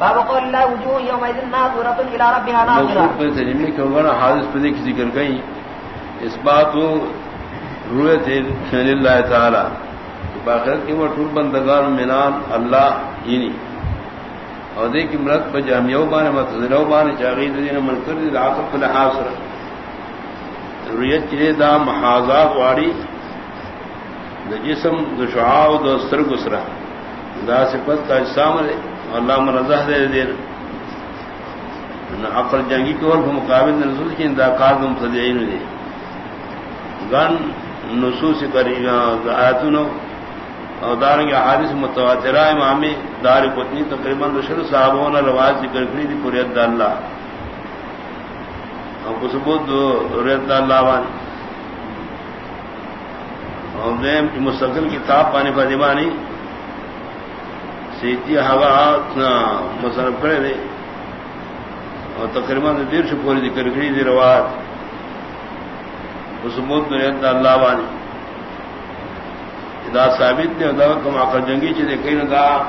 باب قول ربها پر کہ حادث پر دیکھ ذکر گئی۔ اس بات وہ روئے تھے اللہ تعالی۔ باخرت کی وہ ٹول بندگان مینان اللہ ہی اور دیکھ مرت پر جامع بان متضرو بان چاغید دین منکر عاقب رویت چلے دا محاذا واری دا جسم، دا شعاع دا سر گسرا دا صفت کا اجسام اللہ مرضہ دے دین عقل جنگی کے ورف مقابل رسول کی دا کار دم دے گن نصوص کری آیتونو اور دارنگ حادث متواترہ امامی دار قطنی تقریباً رشد صحابوں نے رواج ذکر کری دی پوریت اللہ۔ اور کچھ ریت اللہ وانی اور مستقل کتاب پانی فاطمانی سیتی ہوا مصرف کرے دے۔ اور تقریباً دیر سے پوری ذکر کری دی روات اس مد ریت دا اللہ وانی۔ دا ثابت نے دا کم آخر جنگی چیزیں کئی نہ دا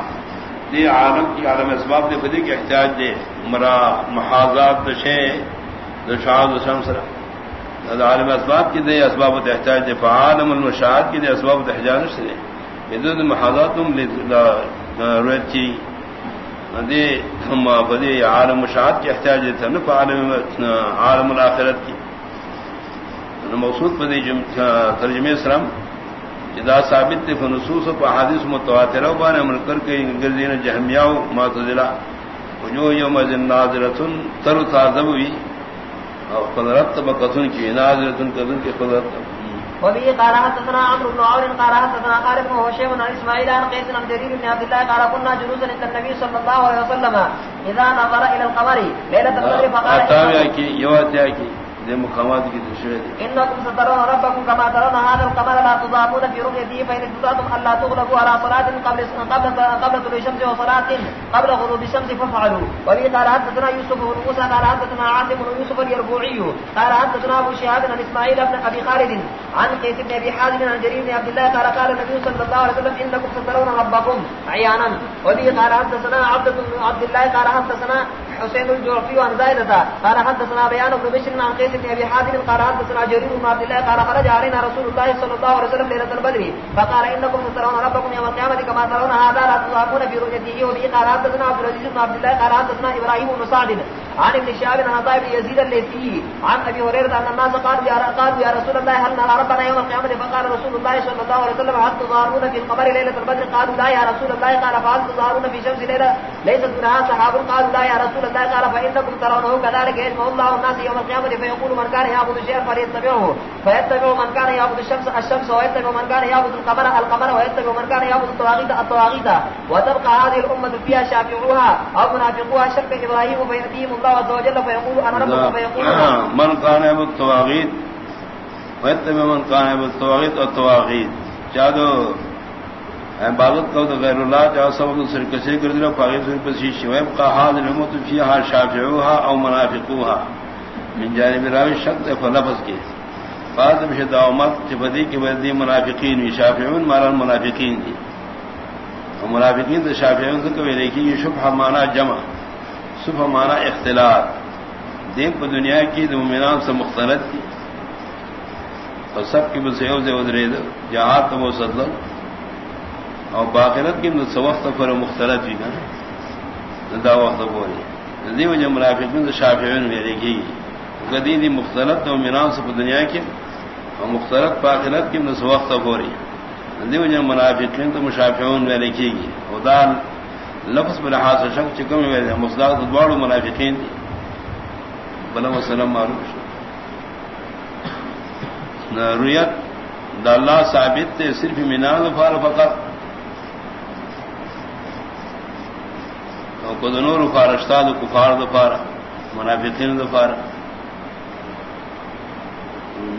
دی عالم کی عالم اسباب دے خدی کے احتیاج دے۔ مرا محاذات دشے دشاہ دشم عالم اسباب کی دے، اسباب احتیاج دے۔ فعالم المشاہد کی دے، اسباب احتیاج سے دے محاذات رویت چی دے ہم بدی عالم مشاہد کی احتیاج دے تھا نا عالم عالم الاخرت کی۔ موصول بدی ترجمے سرم جدا ثابت تے فنصوص و حادث متواتر بان عمل کر کے گردین جہمیاو معتزلہ۔ وجو یوم ذن ناظرتن، تر تازب تازوی اور قدرت بقتن کی، ناظرتن قدر کی قدرت۔ وبه قال حدثنا عمرو بن عون قال حدثنا خالد بن هشام عن اسماعيل عن قيس بن جرير بن عبد الله قال كنا جلوسا عند النبي صلى الله عليه وسلم اذا نظر الى القمر ليله القدر فقال اتاوي کی یواتیا کی دے مقامات کی تشریح دی انکم سترون ربکم کما ترون هذا القمر لا تضامون في رؤيته فإن استطعتم الا تغلبوا على صلاة قبل قبل قبل طلوع الشمس وصلاة قبل غروب الشمس فافعلوا. ولي قال حدثنا يوسف بن موسى، قال حدثنا عاصم بن يوسف اليربوعي، قال حدثنا ابو شهاب بن اسماعيل بن ابي خالد، عن قيس بن ابي حازم، عن جرير بن عبد الله، قال قال النبي صلى الله عليه وسلم انكم سترون ربكم عيانا. ولي قال حدثنا عبد عبد الله، قال حدثنا حسين الجعفي عن زائدة قال حدثنا بيان بن بشر عن قيس بن ابي حازم قال حدثنا جرير بن عبد الله، قال خرج علينا رسول الله صلى الله عليه وسلم ليله البدر، فقال انكم ترون ربكم يوم القيامه كما ترون هذا، لا تضاقون في رؤيته وبه، قال حدثنا عبد العزيز بن عبد الله، قال حدثنا ابراهيم بن سعد، عن ابن شهاب، عن عطاء بن يزيد الليثي، عن ابي هريره ان الناس قالوا يا قالوا يا رسول الله هل نرى ربنا يوم القيامه فقال رسول الله صلى الله عليه وسلم هل تظاهرون في القمر ليله البدر؟ قالوا لا يا رسول الله، قال فهل تظاهرون في شمس ليله ليست منها سحاب قالوا لا يا رسول الله قال فانكم ترونه كذلك يجمع الله الناس يوم القيامه فيقول من كان يعبد شيئا فليتبعه فيتبع من كان يعبد الشمس الشمس ويتبع من كان يعبد القمر القمر ويتبع من كان يعبد الطواغيت الطواغيت وتبقى هذه الامه فيها شافعوها او منافقوها شك ابراهيم فياتيهم الله عز وجل فيقول انا ربكم فيقول من كان يعبد الطواغيت ويتبع من كان يعبد الطواغيت الطواغيت جادو. عبادت کو تو غیر اللہ جا سبب سر کسی کر دیا فاغیر سر پسی شویب کا حال الامت فیها شافعوها او منافقوها من جانب راوی شک فلفظ کی۔ بعد میں دعوت چپدی کی بدی منافقین وی شافعون مارا منافقین دی منافقین تو شافعون سے کبھی دیکھی یہ شبہ مانا جمع صبح مانا اختلاط۔ دین کو دنیا کی تو مینام سے مختلف تھی اور سب کی بسیوں سے ادرے دو جہاں تو وہ سدل اور باقرت کی وقت پر مختلف ہی نا دا وقت بولی دی وجہ منافقین تو شافعون میں دیکھی گدی دی مختلف تو مینام سے دنیا کی اور مختلف باقرت کی نس وقت ہو رہی دی وجہ منافقین تو مشافعون میں لکھے گی خدا لفظ بلحاظ شک چکم مسلاق دوڑ منافقین دی بلا وسلم معروف رویت دا اللہ ثابت تے صرف مینان فار فقط. کو دنور فار اشتاد کفار دفارا منافقین دفارا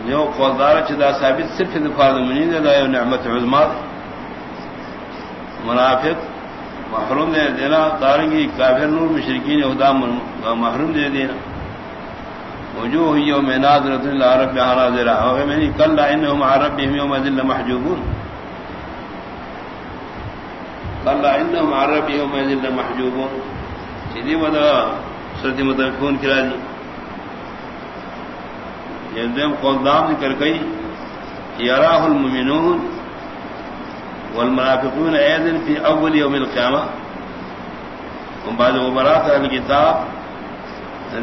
جو قوالدار چدا ثابت صرف دفار منین دا یو نعمت عظما منافق محروم دے دینا تارنگی کافر، نور مشرقین اہدا محروم دے دینا وجوه يوم ناظرة إلى ربها ناظرة. ومن كلا إنهم عن ربهم يوم ذل محجوبون. كلا إنهم عن ربهم يوم ذل محجوبون. سیدھی ودا سردی متفقون کرا دی؟ یعنی یہ قدام ذکر گئی یراہ المؤمنون والمنافقون ایدن فی اول یوم القیامہ۔ ہم بعد مبارات اہل کتاب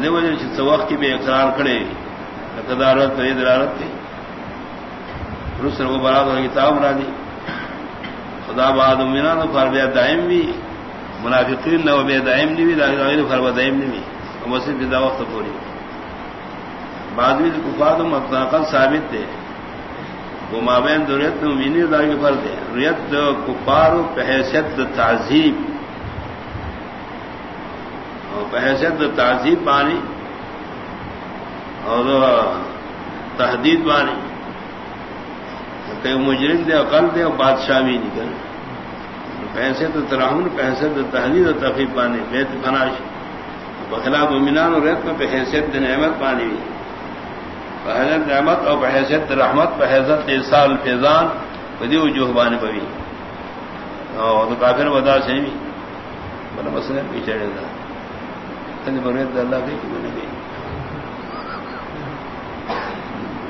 دے وجہ سے وقت کی بے اقرار کھڑے قدارت پر دلالت تھی۔ رسل مبارات اہل کتاب بنا دی۔ خدا بعد مومنان پر بے دائم بھی منافقین نہ بے دائم نہیں بھی غیر پر دائم نہیں بھی ہم صرف دا وقت پوری. بعد میں کفار مطلقاً ثابت تھے وہ مابین ریت مینی دار کے فرد ہے ریت کفار بحیثیت تعذیب بحیثیت تعذیب بانی. اور تحدید بانی. کئی مجرم دے عقل دے اور بادشاہ بھی نکل. پیسے تو تراہم، پیسے تو تحدید اور تفریح پانی بیت فناش۔ بخلاف مینان اور ریت میں بحیثیت نعمت پانی بھی بحثت اور بحثت رحمت بحثت سال فیضان بدی وجوہ بان پوی اور تو کافر بدا سے بھی بڑا مسئلہ پیچھڑے تھا بریت اللہ کی میں نے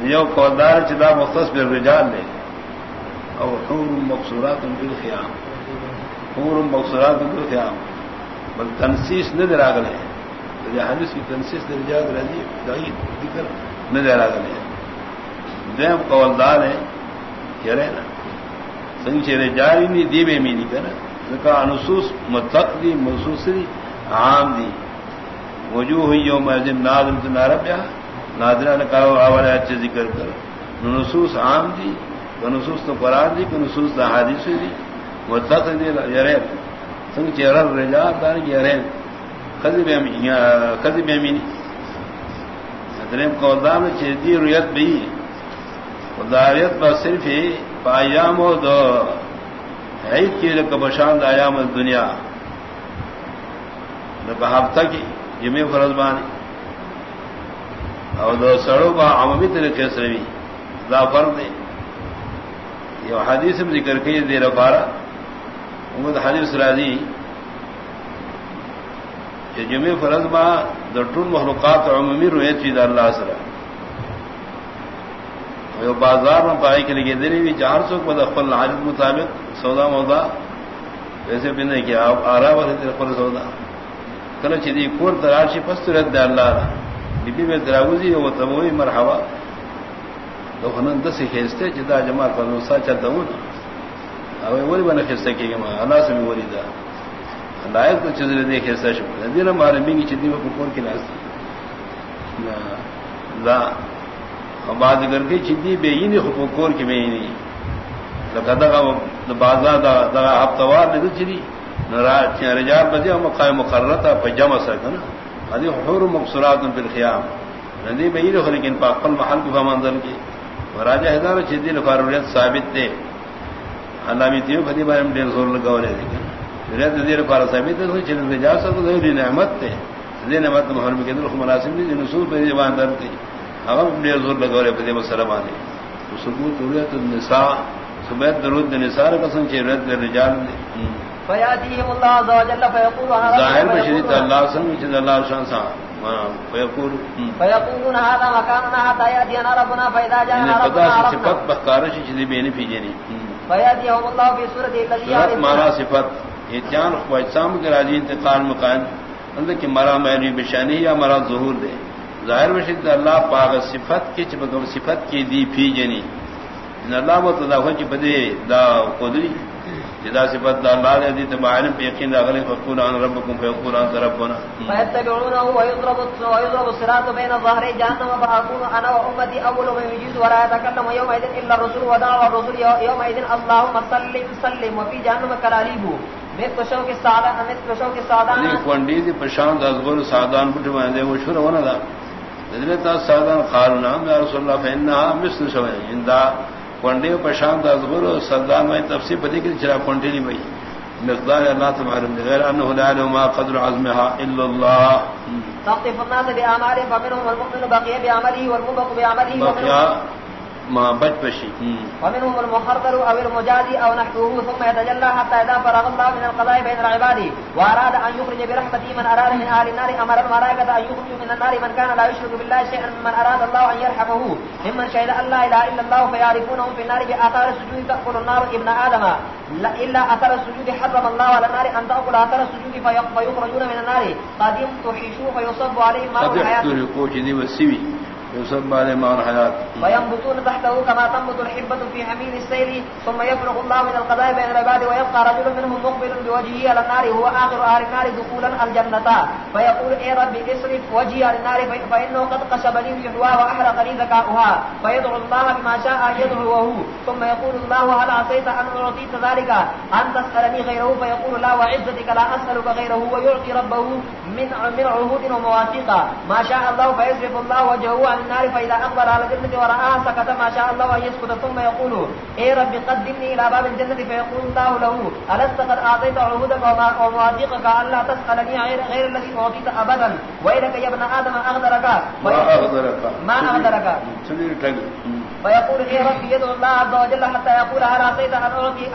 یہ قدار چدا مختص بے رجال نے اور حور مقصورات ان کے خیام حور مقصورات ان کے بل تنسیس نہ دراغل ہے۔ حدیث کی تنسیس درجات رہی ذکر نہ دہرا گلے دیم قولدار ہے کہہ رہے نا سنگ چہرے جاری نہیں دی بے می نہیں کرنا کہا، نصوص مطلق دی محسوس دی، عام دی۔ وجوہ ہوئی یوم دن نادم تو نارب یا نادرا نے کہا آوال اچھے ذکر کر۔ نصوص عام دی، نصوص تو قرآن دی، نصوص تو حادث دی۔ دی سنگ رجا دار کو دام رویت بھی داریت پر صرف ہی پایام ہو دو عید کی لک بشاند آیام دنیا ہفتہ کی جمع فرض بانی اور دو سڑوں کا عمومی طریقے سے بھی دا فرد دے یہ حدیث میں ذکر کے دیر بارہ امید حدیث راضی کہ جمع فرض با دٹون مخلوقات عمومی رویت چیز اللہ سرا بازار میں پائی کے لیے دینی بھی چار سو کو دفل حاجت مطابق سودا مودا ویسے بھی نہیں کیا آپ آرا والے دفل سودا. کل چیزی کور تراشی پست رد اللہ رہا بی میں دراوزی وہ تب وہی مرحبا. تو ہنن دس کھیستے جدا جمع کرو سا چلتا ہوں نا وہی بنا کھیستے کہ اللہ سے بھی وہی دا لائق تو چیزیں دیکھے سچ دن ہمارے مینگی چدی میں کپور کی ناستی بات کر کے چدی بے ہی نہیں حکوکور کی میں ہی نہیں بازار دا دا ہفتوار نے تو چلی رجار بدے مقام مقرر تھا پجامہ سکا نا ادی حور مقصورات پھر خیام ندی میں ہی رہو لیکن پاکل محل کو منظر کی راجا ہزار چدی نفاروریت ثابت تھے علامتی تیو خدی بارے میں ڈیڑھ سو لگا رہے لیکن دیر پارا ثابت ہے چل جا سکتا ہے نعمت تے۔ دے نعمت محرم کے اندر مناسب نہیں نصول پہ زبان در تھی اگر ڈیر زور لگا رہے پتے مسلم آنے تو ثبوت ضرورت النساء۔ سبیت درود نثار قسم چھ رت رجال دے۔ فیاتیہم اللہ عز وجل فیقول ظاہر بشریت اللہ سن چھ اللہ شان سا۔ فیقول۔ فیقولون هذا مكاننا حتى ياتينا ربنا فاذا جاءنا ربنا عرفنا۔ صفت بخارش چھ بے نہیں پیجنی فیاتیہم اللہ فی سورۃ الذی مارا صفت احتیان اجسام کے راجی انتقال مقام اندر کہ مرا میری بشانی یا مرا ظہور دے۔ ظاہر بشد اللہ پاک صفت کی چپکم صفت کی دی پھی جنی اللہ و تدافع کی بدے دا قدری۔ جدا صفت دا اللہ دے دی تبعین پہ یقین دا غلی فقول عن ربکم فیقول عن ربنا فیتبعونه ویضرب ویضرب الصراط بین ظهر جہنم فاکون انا و امتی اول من یجیز ولا يتکلم یومئذ الا الرسول ودعوا الرسول یومئذ اللهم سلم سلم وفی جہنم کلالیبو کنڈی دی پرشانت ازغر سادان بٹ وہ ہونا حضرت سادان خارنا میں رسول اللہ فہنا مصر شوئے۔ اندا کنڈی پرشانت ازغر سردان میں تفصیل پتی کی چرا کنڈی نہیں بھائی۔ مقدار اللہ تمہارے غیر انه لا ما قدر عزمها الا الله تقف الناس باعمالهم فمنهم المؤمن بقي بعمله والمبق بعمله ما بچ پشی ومنهم المخرطر او المجازي او نحوه ثم يتجلى حتى اذا فرغ الله من القضاء بين العباد واراد ان يخرج برحمته من اراد من اهل النار امر الملائكه ان يخرجوا من النار من كان لا يشرك بالله شيئا من اراد الله ان يرحمه. ممن شهد ان لا اله الا الله فيعرفونه في النار باثار السجود تاكل النار ابن ادم لا الا اثر السجود حرم الله على النار ان تاكل اثر السجود فيخرجون من النار. قد تحشوا فيصب عليهم ماء الحياه يصب بعد ما الحياة. وينبتون تحته كما تنبت الحبة في حميل السيل، ثم يفرغ الله من القضاء بين العباد ويبقى رجل منهم مقبل بوجهه على النار هو آخر أهل النار دخولا الجنة فيقول اي رب اصرف وجهي على النار فإنه قد قشبني بيحواها وأحرق لي ذكاؤها. فيدعو الله بما شاء أن يدعوه ثم يقول الله، هل عصيت أن أعطيت ذلك؟ أن تسألني غيره؟ فيقول، لا، وعزتك لا أسألك غيره ويعطي ربه من من عهود ومواثيق. ما شاء الله فيصرف الله وجهه عن النار فإذا أقبل على الجنة ورآها سكت ما شاء الله أن يسكت. ثم يقول اي رب قدمني إلى باب الجنة. فيقول الله له ألست قد أعطيت عهودك ومواثيقك ألا تسألني غير الذي أعطيت أبدا. وإلك يا ابن آدم أغدرك؟ ما أغدرك؟ ما أغدرك؟ فيقول اي رب يدعو الله عز وجل حتى يقول هل عصيت أن أعطي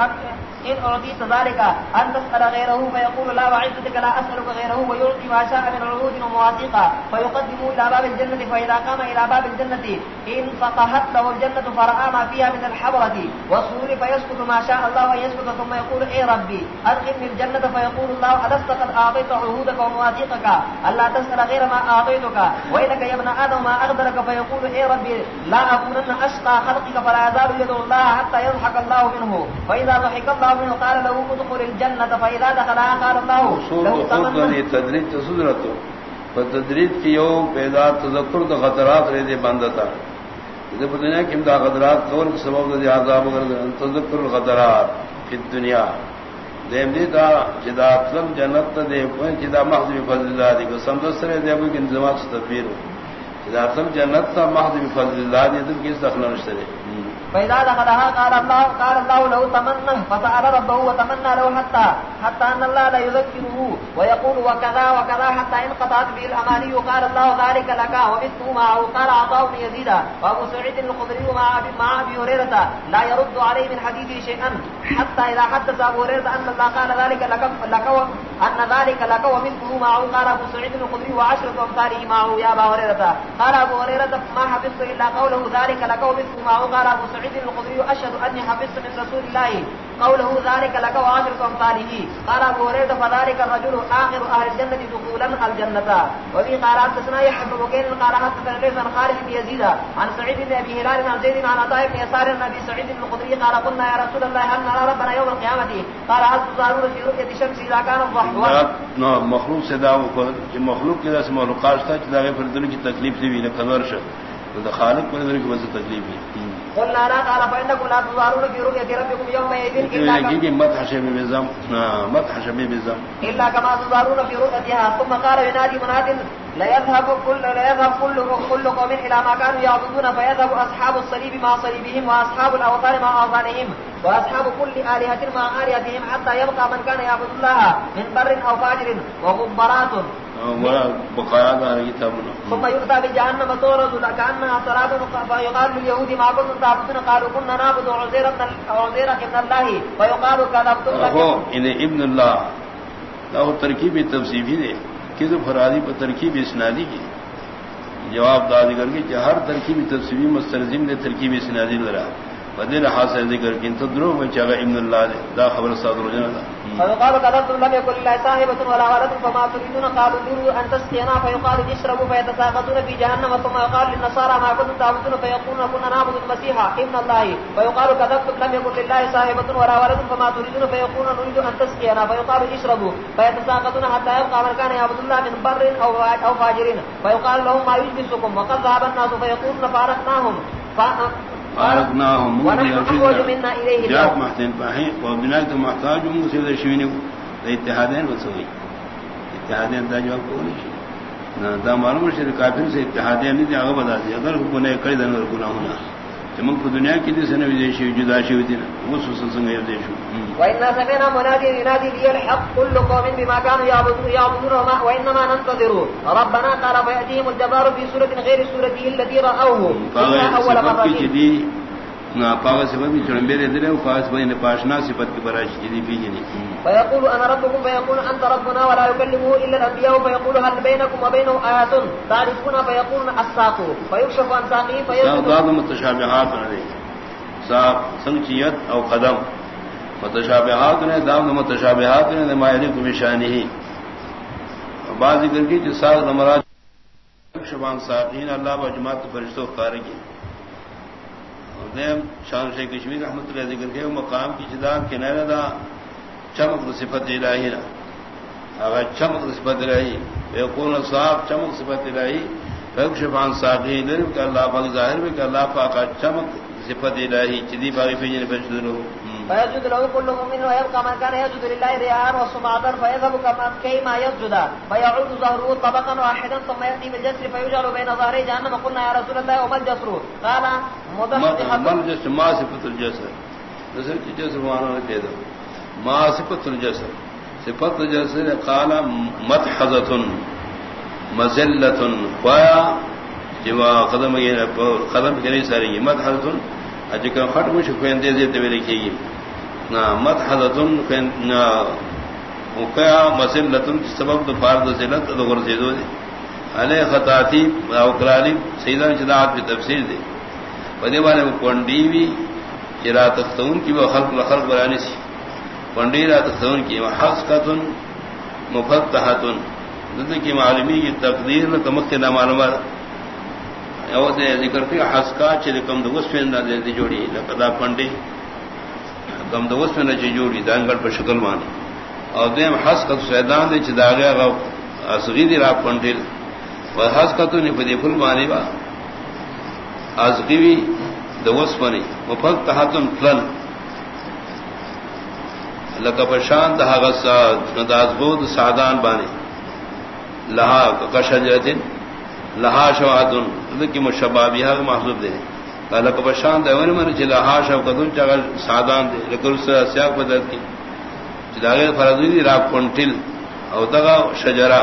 إن أعطيت ذلك، أن تسأل غيره فيقول لا، وعزتك لا أسألك غيره، ويعطي ما شاء من عروض ومواثيق. فيقدم إلى باب الجنة، فإذا قام إلى باب الجنة إن فقهت له الجنة، فرأى ما فيها من الحبرة والسرور فيسكت ما شاء الله أن يسكت ثم يقول إي ربي، أدخلني الجنة. فيقول الله، ألست قد أعطيت عهودك ومواثيقك؟ ألا تسأل غير ما أعطيتك؟ وإنك يا ابن آدم ما أغدرك فيقول إي ربي، لا أكونن أشقى خلقك، فلا يزال يدعو الله حتى يضحك الله منه. فإذا ضحك الله منه قال له ادخل الجنة فإذا دخلها قال الله له تمنى. تدريج تسدرته فتدريج کی یو پیدا تذکر تو خطرات رہے دے بندہ تھا جب دنیا کی امداد خطرات کے سبب دے عذاب اگر تذکر الخطرات فی الدنیا. دیم دی تا جدا اطلب جنت دے کوئی جدا محض بفضل اللہ دی. کو سمدستر دے ابو کی انزمات سے تدبیر جدا اطلب جنت تا محض بفضل اللہ دی دل کی اس دخل نشترے فإذا دخلها قال الله قال الله له تمنى، فسأل ربه وتمنى له حتى حتى أن الله لا يذكره ويقول وكذا وكذا حتى إن قطعت به الأماني. قال الله ذلك لك ومثله معه قال عطاء بن يزيد وأبو سعيد الخضري مع مع أبي هريرة لا يرد عليه من حديثه شيئا. حتى إذا حدث أبو هريرة أن الله قال ذلك لك لك أن ذلك لك ومثله معه قال أبو سعيد الخضري وعشرة أمثاله معه يا أبا هريرة. قال أبو هريرة، ما حفظت إلا قوله ذلك لك ومثله معه قال أبو سعيد سعيد الخدري أشهد أني حفظت من رسول الله قوله ذلك لك وعشرة أمثاله. قال أبو هريرة فذلك الرجل آخر أهل الجنة دخولا الجنة. وفي قال حدثنا يحب بكير قال حدثنا ليس عن خالد بن يزيد عن سعيد بن أبي هلال عن زيد عن عطاء بن يسار النبي سعيد بن الخدري. قال قلنا يا رسول الله هل نرى ربنا يوم القيامة؟ قال هل تظهرون في رؤية الشمس إذا كان الضحى؟ مخلوق سے دعو مخلوق کے دس مخلوقات تھا کہ پھر دل کی تکلیف تھی بھی نہ خبر شد. خالق کو دل کی وجہ تکلیف بھی قلنا لا قال فإنكم لا تظهرون في رؤية ربكم يوم يذن إلا كما إلا كما تظهرون في رؤيتها ثم قال ينادي مناد لا يذهب كل لا يذهب كل كل قوم إلى ما كانوا يعبدون فيذهب أصحاب الصليب مع صليبهم وأصحاب الأوطان مع أوطانهم وأصحاب كل آلهة مع آلهتهم حتى يبقى من كان يعبد الله من بر أو فاجر وغبرات. ثم يؤتى بجهنم تورد لكأنها صلاة فيقال لليهود ما كنتم تعبدون قالوا كنا نعبد عزير عزير ابن الله فيقال كذبتم ان ابن الله. له ترکیب تفصیلی دے کس فرادی پر ترکیب اسنادی کی جواب دادی کر کے ہر ترکیب تفصیلی مسترزم نے ترکیب اسنادی لڑا بدل حاصل ذکر کہ کن تدرو من چاگا ابن اللہ دے، دا خبر صادر جنا دا فيقال كذبتم لم يكن لله صاحبة ولا ولد، فما تريدون قالوا نريد أن تسقينا فيقال اشربوا فيتساقطون في جهنم، ثم يقال للنصارى ما كنتم تعبدون، فيقولون كنا نعبد المسيح ابن الله. فيقال كذبتم، لم يكن لله صاحبة ولا ولد، فما تريدون. فيقولون، نريد أن تسقينا. فيقال اشربوا، فيتساقطون حتى يبقى من كان يعبد الله من بر أو فاجر. فيقال لهم ما يجلسكم وقد ذهب الناس فيقولون فارقناهم فارقناهم محتين باهي وبناية محتاجهم مسيدة شوينه اتحادين وسوي اتحادين دا جواب قولي شيء دا معلوم شيء کافر سے اتحادین نہیں دیا بتا دیا اگر گناہ کئی دن گناہ ہونا چمک کو دنیا کی دیسے نبی دیشی جدا ہوتی نا وہ سوسن سنگ یہ دیشو وإنا سمعنا منادي ينادي لي الحق كل قوم بما كانوا يعبدون يعبدون وما وإنما ننتظر ربنا قال فيأتيهم الجبار في سورة غير سورته التي رأوه أول مرة بھی چھڑ میرے دل او پاس بھائی نے پاشنا صفت کی براش کی دی بھی نہیں فيقول انا ربكم، فيقول انت ربنا ولا يكلمه الا الانبياء فيقول هل بينكم وبينه ايات تعرفون فيقول الساق. فيكشف عن ساقه فيقول بعض متشابهات نے صاحب سنچیت او قدم. متشابهات نے دام متشابهات نے مایری کو نشانی ہی بعض ذکر کی جو سال نمراد شبان ساقین، اللہ و جماعت فرشتوں خارجی. شان شیخ کشمیر رحمت اللہ ذکر کے مقام کی جدام کے دا چمک صفت الہی نا۔ اگر چمک صفت الہی۔ بیکون صاحب چمک صفت الہی۔ شفان ساقی لرم کہ اللہ پاک ظاہر میں کہ اللہ پاک چمک صفت الہی۔ چدی باغی فیجن فرشتوں فيسجد له كل مؤمن ويبقى من كان يسجد لله رياء وسمعة فيذهب كما كيما يسجد فيعود ظهره طبقا واحدا ثم يأتي بالجسر فيجعل بين ظهري جهنم قلنا يا رسول الله وما الجسر؟ قال مضحضحة ما الجسر؟ ما صفة الجسر؟ جسر جسر نے کہہ دو ما صفت الجسر صفت الجسر قال مدحضة مزلة خوایا جوا قدم قدم کے نہیں ساری مدحضة. اجکا خٹ مش کوین دے دیتے ہوئے لکھے گی۔ نہ مت حضتن کیا مسل لتن سبب تو فارد ذلت غور سے دو علیہ خطاتی او کلالی، سیدان بھی تفسیر دے۔ پدے والے میں کنڈی بھی چرا تختون کی وہ خلق لخلق برانی سی کنڈی را کی وہ حق کتن مفتحتن۔ دن کی معلومی کی تقدیر میں کمک نہ معلومات او دے ذکر کی حس کا چلے کم دوس پہ نہ دے جوڑی۔ لقدا پنڈی کم دوس پہ نہ جوڑی دانگڑ پر شکل مانی۔ اور دیم حس کا سیدان دے چدا گیا غو اسغی دی را پنڈی۔ و حس کا تو نہیں پدی فل مانی با۔ ازغی وی دوس پنی مفق تحتن فلن لکا پشان دہا غصہ نداز بود سعدان بانی لہا کشجرتن لہا شواتن کی مشبابیہ محسوب دے لک پشان دے ون من چلا ہا شو کدن چغل سادان دے طرح سیاق بدل کی چی داغیر فرضوی دی را کنٹل او دغا شجرہ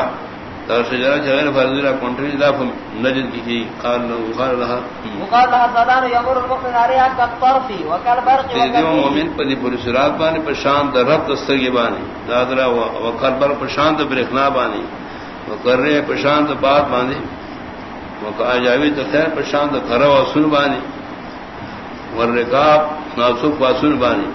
چغل فرضی را کنٹل دا نجد کی قال قال لها وقال لها سادان يمر المؤمن عليها كالطرف وكالبرق وكال مؤمن پدی پوری سرات بانی پشان در رب دستگی بانی. دادرا وکال بر پشان در برخنا بانی. وکر رہے پشان در بات بانی. جاوی تو خیر پرشانت کرو اور سن بانی. ورکاب ناسوک و سن بانی.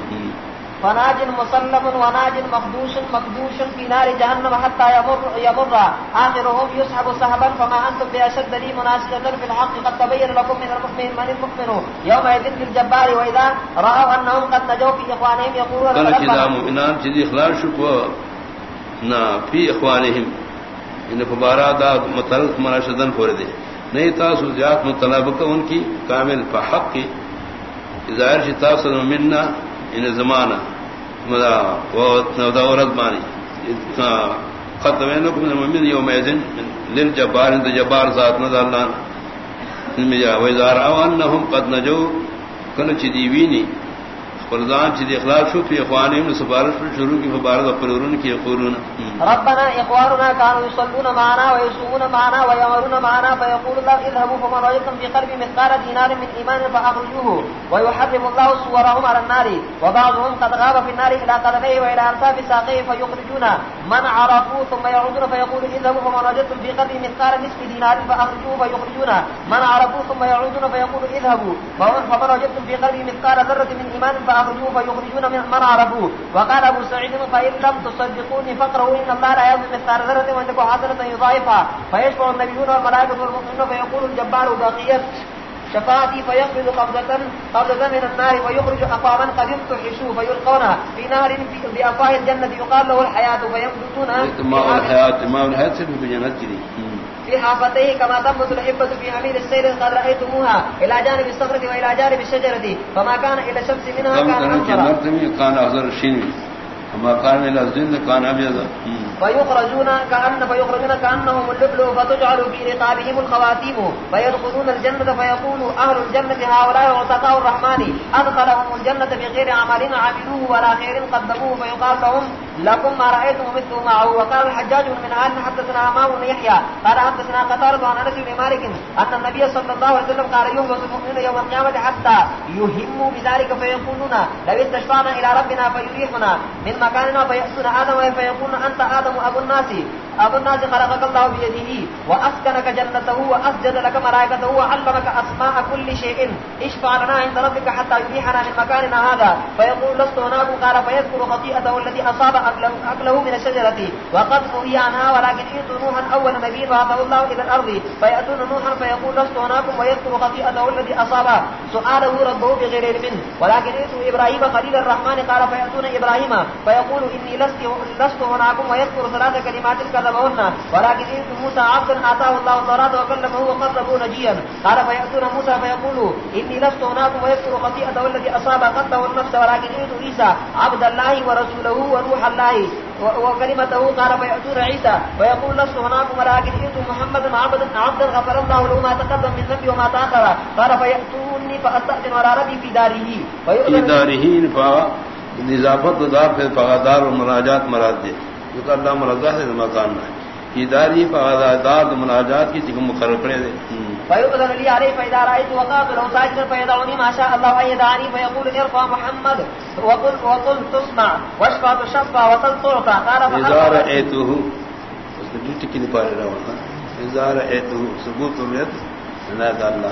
فناج مسلم وناج مخدوش مخدوش في نار جهنم حتى يمر يمر آخرهم يسحب سحبا فما أنتم بأشد لي مناسكة في الحق قد تبين لكم من المؤمن من المؤمن يوم يدن للجبار وإذا رأوا أنهم قد نجوا في إخوانهم يقولون قال كذا مؤمنان جدي خلال شكوى نا في إخوانهم إن فبارا دا مطلق مناشدن فوردي نہیں تاسو زیاد مطلب ان کی؟ کامل فحق کی. ظاہر شی تاثر منا ان زمانہ دورت مانی ختم من یوم لل جبار جبار ذات نہ اللہ وزار اوانہم قد نجو۔ کن چی دیوینی۔ فرزان چیز اخلاق شو فی اخوانیم نے سفارش پر شروع کی فبارد اپرورن کی اقورون ربنا اخواننا كانوا يصلون معنا ويصومون معنا ويمرون معنا فيقول الله اذهبوا فمن رجلتم في قلبي مثقال دينار من ايمان فاخرجوه ويحرم الله صورهم على النار وبعضهم قد غاب في النار الى قدميه والى انفاف ساقيه فيخرجون من عرفوا ثم يعودون فيقول اذهبوا فمن رجلتم في قلبي مثقال نصف دينار فاخرجوه فيخرجون من عرفوا ثم يعودون فيقول اذهبوا فمن رجلتم في قلبي مثقال ذره من ايمان فاخرجوه فأخرجوا فيخرجون من من عرفوا وقال أبو سعيد فإن لم تصدقوني فقروا إن الله لا يظلم مثقال ذرة وإن تكون حسنة يضاعفها. فيشفع النبيون والملائكة والمؤمنون فيقول الجبار بقية شفاعتي فيقبض قبضة قبضة من النار ويخرج أقواما قد يمتحشوا فيلقون في نهر بأفواه الجنة يقال له الحياة فيمكثون ماء الحياة؟ ماء الحياة؟ سبب بجنة جديد في حافتيه كما تنبت الحبة في حمير السير قد رأيتموها إلى جانب الصخرة وإلى جانب الشجرة. فما كان إلى الشمس منها كان أنصرا كان أحضر الشيني وما كان إلى الزند كان أبيضا فيخرجون كأن فيخرجون كأنهم اللؤلؤ فتجعل في رقابهم الخواتيم. فيدخلون الجنة فيقول أهل الجنة هؤلاء عتقاء الرحمن. أدخلهم الجنة بغير عمل عملوه ولا خير قدموه. فيقال لهم لكم ما رأيتم مثل ما هو. وقال الحجاج من آل حدثنا عمام بن يحيى، قال حدثنا قتال عن أنس بن مالك أن النبي صلى الله عليه وسلم قال يوم المؤمنون يوم القيامة حتى يهموا بذلك فيقولون لو استشفعنا إلى ربنا فيريحنا من مكاننا فيحسن آدم، فيقولون أنت آدم أبو الناس. ابو الناس خلقك الله بيده واسكنك جنته واسجد لك ملائكته وعلمك اسماء كل شيء. اشفع لنا عند ربك حتى يريحنا من مكاننا هذا. فيقول، لست هناك. قال، فيذكر خطيئته التي اصاب اكله من الشجره وقد نهي عنها ولكن ائتوا نوحا اول نبي بعثه الله الى الارض فياتون نوحا فيقول، لست ويذكر خطيئته سؤاله ربه بغير علم. ولكن ائتوا ابراهيم خليل الرحمن قال فياتون ابراهيم فيقول اني لست لست ويذكر ثلاث كلمات كذا كذبهن ولكن موسى عبد آتاه الله الصلاة وكلمه وقربه نجيا. قال فيأتون موسى فيقول إني لست هناك ويذكر خطيئة والذي أصاب قده النفس ولكن إن عيسى عبد الله ورسوله وروح الله وكلمته. قال فيأتون عيسى ويقول، لست هناك ولكن إن محمد عبد عبدا غفر الله له ما تقدم من ذنبي وما تأخر. قال فيأتوني فأستأذن على ربي في داره. في داره فنظافت دار في فغدار ومناجات مراد دے اللہ مرضا ہے۔ مکان میں اداری دار مناجات کی تکم مقرر کرے دے۔ فيؤذن لي عليه فإذا رأيت وقابل أو ساجدا فيدعوني ما شاء الله أن يدعاني فيقول ارفع محمد وقل وقل تسمع واشفع تشفع وصل تعطى قال إذا رأيته إذا رأيته ثبوت الرد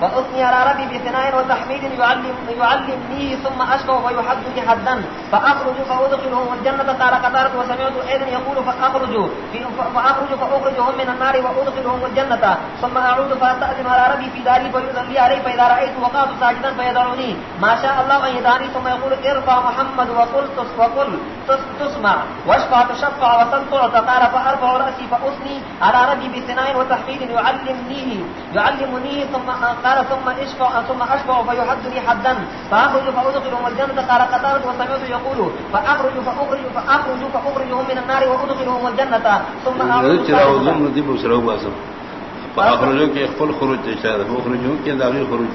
فأثني على ربي بثناء وتحميد يعلم يعلمني ثم أشفى ويحدث حدا فأخرج فأدخلهم الجنة قال قتارة وسمعت أيضا يقول فأخرج فأخرج فأخرجهم من النار وأدخلهم الجنة. ثم أعود فأستأذن على ربي في داري فيؤذن لي عليه فإذا رأيت وقعت ساجدا فيدعوني. ما شاء الله أن يدعني. ثم يقول ارفع محمد وقل وقل تسمع. واشفع تشفع وسل تعطى قال فأرفع رأسي فأثني على ربي بثناء وتحميد يعلمنيه يعلمني ثم قال ثم اشفع ثم اشفع فيحدني حدا. فاخرج فادخلهم الجنه قال قتاده وسمعت يقول. فاخرج فاخرج فاخرج فاخرجهم من النار وادخلهم الجنه ثم اخرج فاخرجوا كي يخفل خروج تشاهد فاخرجوا كي داخل خروج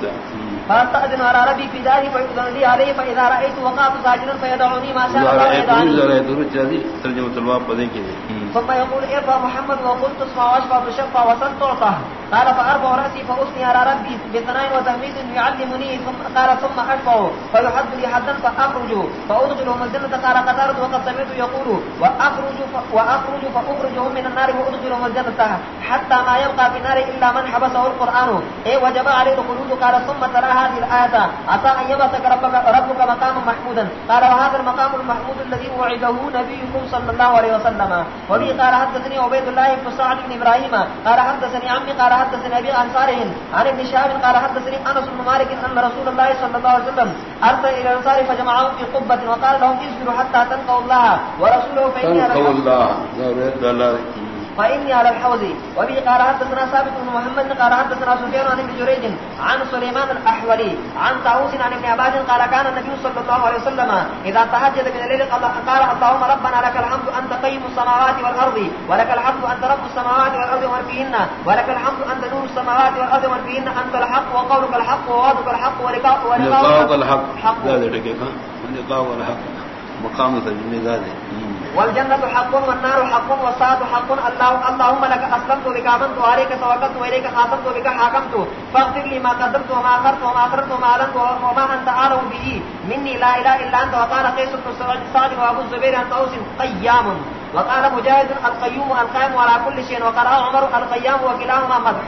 فاستأذن على ربي في داري فيؤذن لي عليه. فإذا رأيت وقعت ساجدا فيدعوني ما شاء الله يدعوني إذا رأيت رجالي ترجمة الواب بدين كده ثم يقول ارفع محمد وقلت اصفع واشفع تشفع وسل تعطى قال فأرفع رأسي فأثني على ربي بثناء وتمييز يعلمني ثم قال ثم أشفع فيحد لي حدا فأخرج فأدخلهم الجنة قال قتارت وقد سمعت يقول وأخرج وأخرج فأخرجهم من النار وأدخلهم الجنة حتى ما يبقى في النار إلا من حبسه القرآن. إيه وجب عليه الخلود قال ثم ترى هذه الآية. عسى أن يبعثك ربك, ربك مقام محمودا. قال وهذا المقام المحمود الذي وعده نبيكم صلى الله عليه وسلم. وبه قال حدثني عبيد الله بن سعد بن إبراهيم قال حدثني عمي قال حدثني أبي عن صالح عن ابن شهاب قال حدثني أنس بن مالك أن رسول الله صلى الله عليه وسلم أرسل إلى الأنصار فجمعهم في قبة وقال لهم اصبروا حتى تنقوا الله ورسوله تنقوا الله. فإني على الحوض. وبه قال حدثنا ثابت بن محمد قال حدثنا سفيان عن ابن جريج عن سليمان الأحولي عن طاووس عن ابن عباد قال كان النبي صلى الله عليه وسلم إذا تهجد من الليل قال اللهم ربنا لك الحمد أنت قيم السماوات والأرض ولك الحمد أنت رب السماوات والأرض ومن فيهن ولك الحمد أنت نور السماوات والأرض ومن فيهن أنت الحق وقولك الحق ووعدك الحق ولقاؤك الحق. حق. لا لقاؤك الحق. مقام تجميل ذلك والجنة حق والنار حق والساعة حق. الله اللهم لك أسلمت بك آمنت وعليك توكلت وإليك خاصمت بك حاكمت فاغفر لي ما قدمت وما أخرت وما أخرت وما أعلنت وما أنت أعلم به. مني لا إله إلا أنت وقال قيس بن سعد وأبو الزبير أنت أوس قيام وقال مجاهد القيوم القائم على كل شيء، وقال عمر القيام وكلاهما مدح.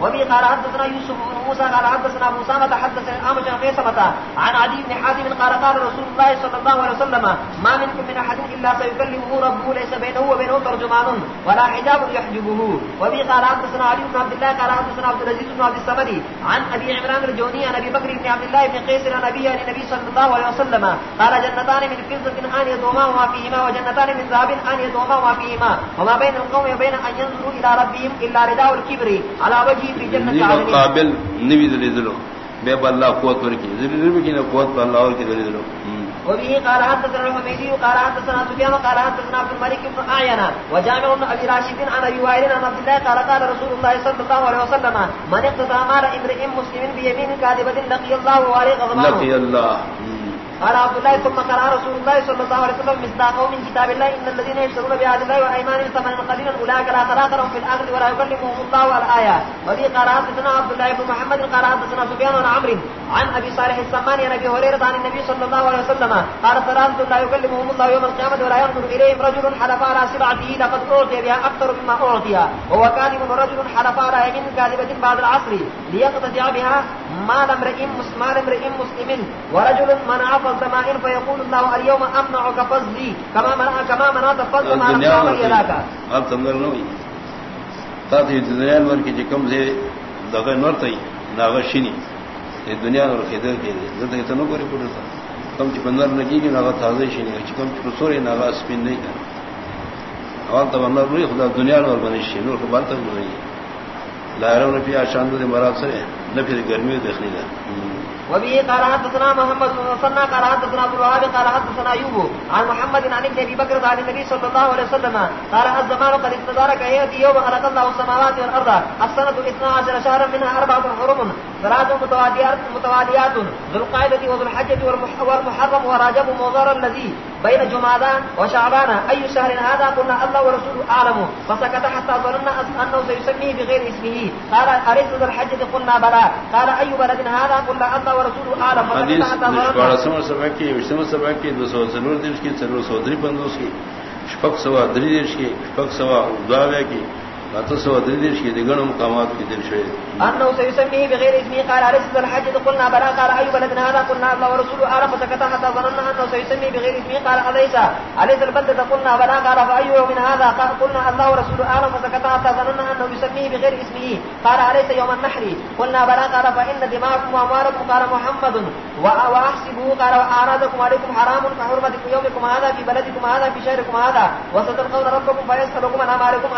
وبه قال حدثنا يوسف بن موسى، قال حدثنا ابو سامة حدثنا الأعمش عن قيسمة، عن عدي بن حاتم قال قال رسول الله صلى الله عليه وسلم ما منكم من أحد إلا سيكلمه ربه، ليس بينه وبينه ترجمان، ولا حجاب يحجبه. وبه قال حدثنا علي بن عبد الله، قال حدثنا عبد العزيز بن عبد الصمد، عن ابي عمران الجوني، عن ابي بكر بن عبد الله بن قيس عن ابي عن النبي صلى الله عليه وسلم، قال جنتان من فضة آنيتهما وما فيهما، وجنتان من ذهب آنيتهما وما فيهما وما بين القوم وبين أن ينظروا إلى ربهم إلا رداء الكبر على وجهه في جنة عالمين قابل نبي ذلك بيب الله قوت وركي. ذلك ذلك قوت الله وركي ذلك ذلك وبه قال حدثنا الحميدي قال حدثنا سفيان قال حدثنا عبد الملك بن اعين وجامع بن ابي راشد عن ابي وائل عن عبد الله قال قال رسول الله صلى الله عليه وسلم من اقتطع مال امرئ مسلم بيمين كاذبه لقي الله وعليه غضبان لقي الله. قال عبد الله ثم قرأ رسول الله صلى الله عليه وسلم مصداقه من كتاب الله إن الذين يشترون بعهد الله وأيمانهم ثمنا قليلا أولئك لا خلاق لهم في الآخرة ولا يكلمهم الله الآية. وفي قال حدثنا عبد الله بن محمد، قال حدثنا سفيان بن عمرو عن أبي صالح السمان عن أبي هريرة عن النبي صلى الله عليه وسلم قال ثلاثة لا يكلمهم الله يوم القيامة ولا ينظر إليهم رجل حلف على سبعته لقد أعطي بها أكثر مما أعطي وهو كاذب ورجل حلف على يمين كاذبة بعد العصر ليقتدع بها مال امرئ مال امرئ مسلم ورجل منع فيقول الله اليوم امنعك فضلي كما منع كما منعت فضل ما اب دنیا ور کې چې کوم ځای دغه نور ته ناغه شینی. د دنیا نور ته نو غوري پړو کوم چې بندر نه کیږي ناغه تازه شینی. سپین اول ته بندر نو خدا دنیا نور شي نور بالته نه لارو نبی آشاند دے مراد نہ پھر گرمی دیکھنے دا وبه قال حدثنا محمد بن مسنى قال حدثنا ابو الوهاب، قال حدثنا ايوب عن محمد عن ابي بكر عن النبي صلى الله عليه وسلم، قال الزمان قد استدارك ياتي يوم خلق الله السماوات والارض السنه 12 شهرا منها اربعه حرم ثلاث متواليات متواليات ذو القعده وذو الحجه والمحرم ورجب مضر الذي بين جمادان وشعبان اي شهر هذا قلنا الله ورسوله اعلم فسكت حتى ظننا انه سيسميه بغير اسمه، قال اريد ذو الحجه قلنا بلى، قال اي بلد هذا قلنا الله حدیث سمر سبا کی وشتم سبا کی دو سو سنور دیش کی سنور سو دری پندوس کی شپک سوا دری دیش کی شپک سوا دعوے کی سو دردش کی دگن مقامات کی دل شوئے انه سيسميه بغير اسمه قال عليه الصلاه قلنا بلا قال اي بلد هذا؟ قلنا الله ورسوله اعرف سكت حتى ظننا انه سيسميه بغير اسمه، قال اليس البلد قلنا بلا قال فاي من هذا؟ قال قلنا الله ورسوله اعرف سكت حتى ظننا انه يسميه بغير اسمه، قال يوم النحر؟ قلنا بلا قال فان دماءكم واموالكم قال محمد واحسبه قال عليكم حرام يومكم هذا في بلدكم هذا في شهركم هذا، وستلقون ربكم فيسالكم عن اعمالكم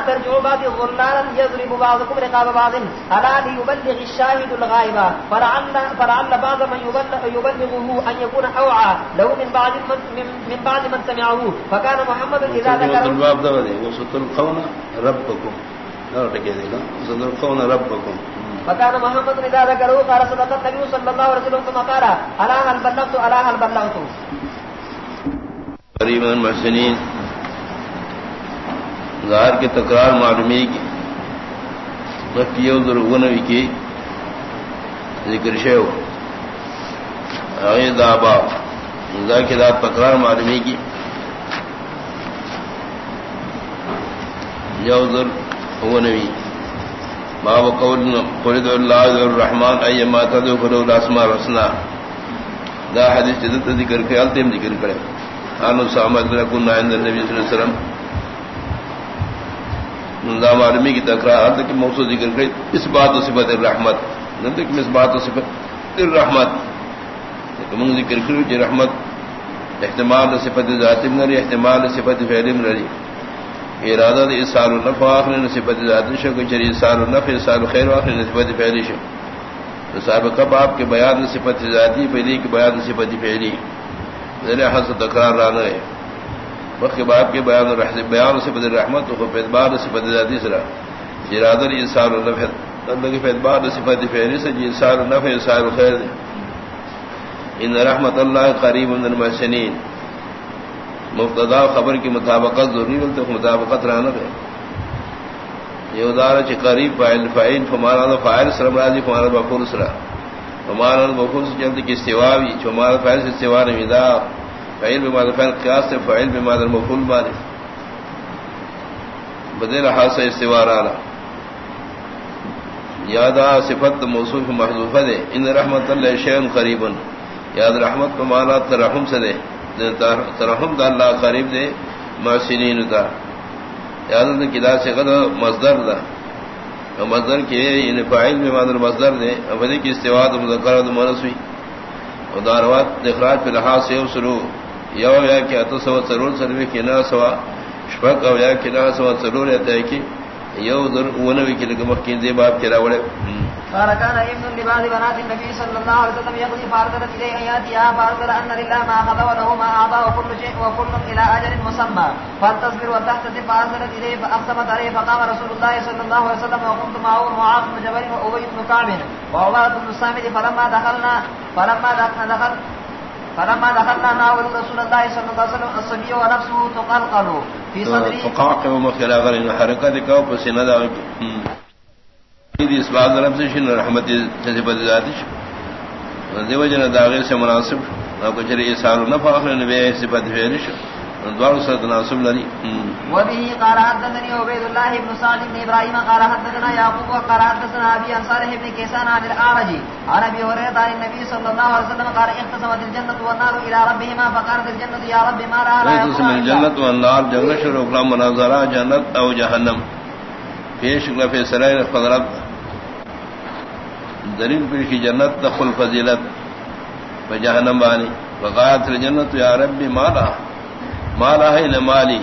فلا ترجعوا بعد ظلالا يضرب بعضكم رقاب بعض الا ليبلغ الشاهد الغائب فلعل فلعل بعض من يبلغه ان يكون اوعى له من بعد من, من بعد من سمعه فكان محمد اذا ذكر الباب ده وستلقون ربكم لا تكذبوا وستلقون ربكم فكان محمد اذا ذكره قال صدق النبي صلى الله عليه وسلم ثم قال الا هل بلغت الا هل بلغت قريب من المحسنين ظاہر کی تکرار معلومی کی نفی ضرونوی کی ذکر شیو آئی دابا ذا کی دا تکرار معلومی کی جو ضرونوی باب قول قلد اللہ الرحمن ایما تدو فلو الاسماء رسنا دا حدیث جدت ذکر کے التیم ذکر کرے۔ آنو سامد لکن عند النبی صلی اللہ علیہ وسلم۔ نظام عالمی کی تکرار کی موضوع ذکر کری اس بات و صفت الرحمت اس بات و صفت الرحمت۔ من ذکر کری جی رحمت احتمال صفت ذاتم نری احتمال صفت فعلم نری ارادہ اصال النف آخر صفت ذات شو چری اصال النف اصال خیر آخر صفت فعلی شو صاحب کب آپ کے بیان صفت ذاتی پہلی کی بیان صفت فعلی۔ ذرا حس تکرار رانا ہے۔ وقت کے بعد کے بیان بیان سے بدر رحمت کو فیدبار سے بدر ذاتی سرا۔ جرادر انسان اللہ کے فیدبار سے فد فہری سے جی انسان النف انسان خیر ان رحمت اللہ قریب من المحسنین۔ مفتدا خبر کی مطابقت ضروری بولتے مطابقت رہنا ہے۔ یہ ادار چ قریب فائل فائل فمانا فائل سرم راضی فمانا بخور سرا۔ فمانا بخور سے جلد کی استوا بھی فمانا فائل سے استوا نہیں فعل بما فعل قیاس سے فعل بما المفعول مانے بدل حاص استوارانا یادا صفت موصوف محذوفہ دے. ان رحمت اللہ شیء قریب یاد رحمت کو مانا ترحم سے دے. ترحم دا اللہ قریب دے، محسنین دا. یاد کدا سے قد مصدر دا. مصدر کے ان فاعل بما المصدر دے. ابدی کی استوا مذکر مؤنث ہوئی وداروات اخراج فی لحاظ سے سلو یو یا کہ اتو سو ضرور سروی کی نہ سوا شفق او یا کہ نہ سوا ضرور رہتا ہے کہ یو ذر ونوی کی لگا مکین دے باب کرا وڑے قال كان ابن لبعض بنات النبي صلى الله عليه وسلم يقضي فارضت إليه آيات يا فارضت أن لله ما أخذ وله ما أعطى وكل شيء وكل إلى أجل مسمى. فانتصبر وتحتسب فارضت إليه فأقسمت عليه فقام رسول الله صلى الله عليه وسلم وقمت معه معاذ بن جبل وأبي بن كعب وعبادة بن الصامت فلما دخلنا فلما دخل فلما دخلنا ناول رسول الله صلى الله عليه وسلم الصبي ونفسه تقلقل في غير حركه كاو بسنه دا اس بات رب سے شن رحمت جیسے بد دیو جن داغیر سے مناسب۔ نہ کچھ سال نہ فاخر نبی صفت فعلش دوار سرد ناسب لری وبه قال حدثني عبيد الله بن سعد بن ابراهيم قال حدثنا يعقوب وقال حدثنا ابي انصار بن كيسان عن الاعرج عن ابي هريره عن النبي صلى الله عليه وسلم قال اختصمت الجنه والنار الى ربهما فقالت الجنه يا رب ما راى اختصم الجنه والنار جنت شروع کلام مناظرہ جنت او جہنم پیش لفظ سرائر فضرب دلیل پیش کی جنت دخل فضیلت. جہنم بانی. وقالت الجنت یا رب ما راى مالا ہے نمالی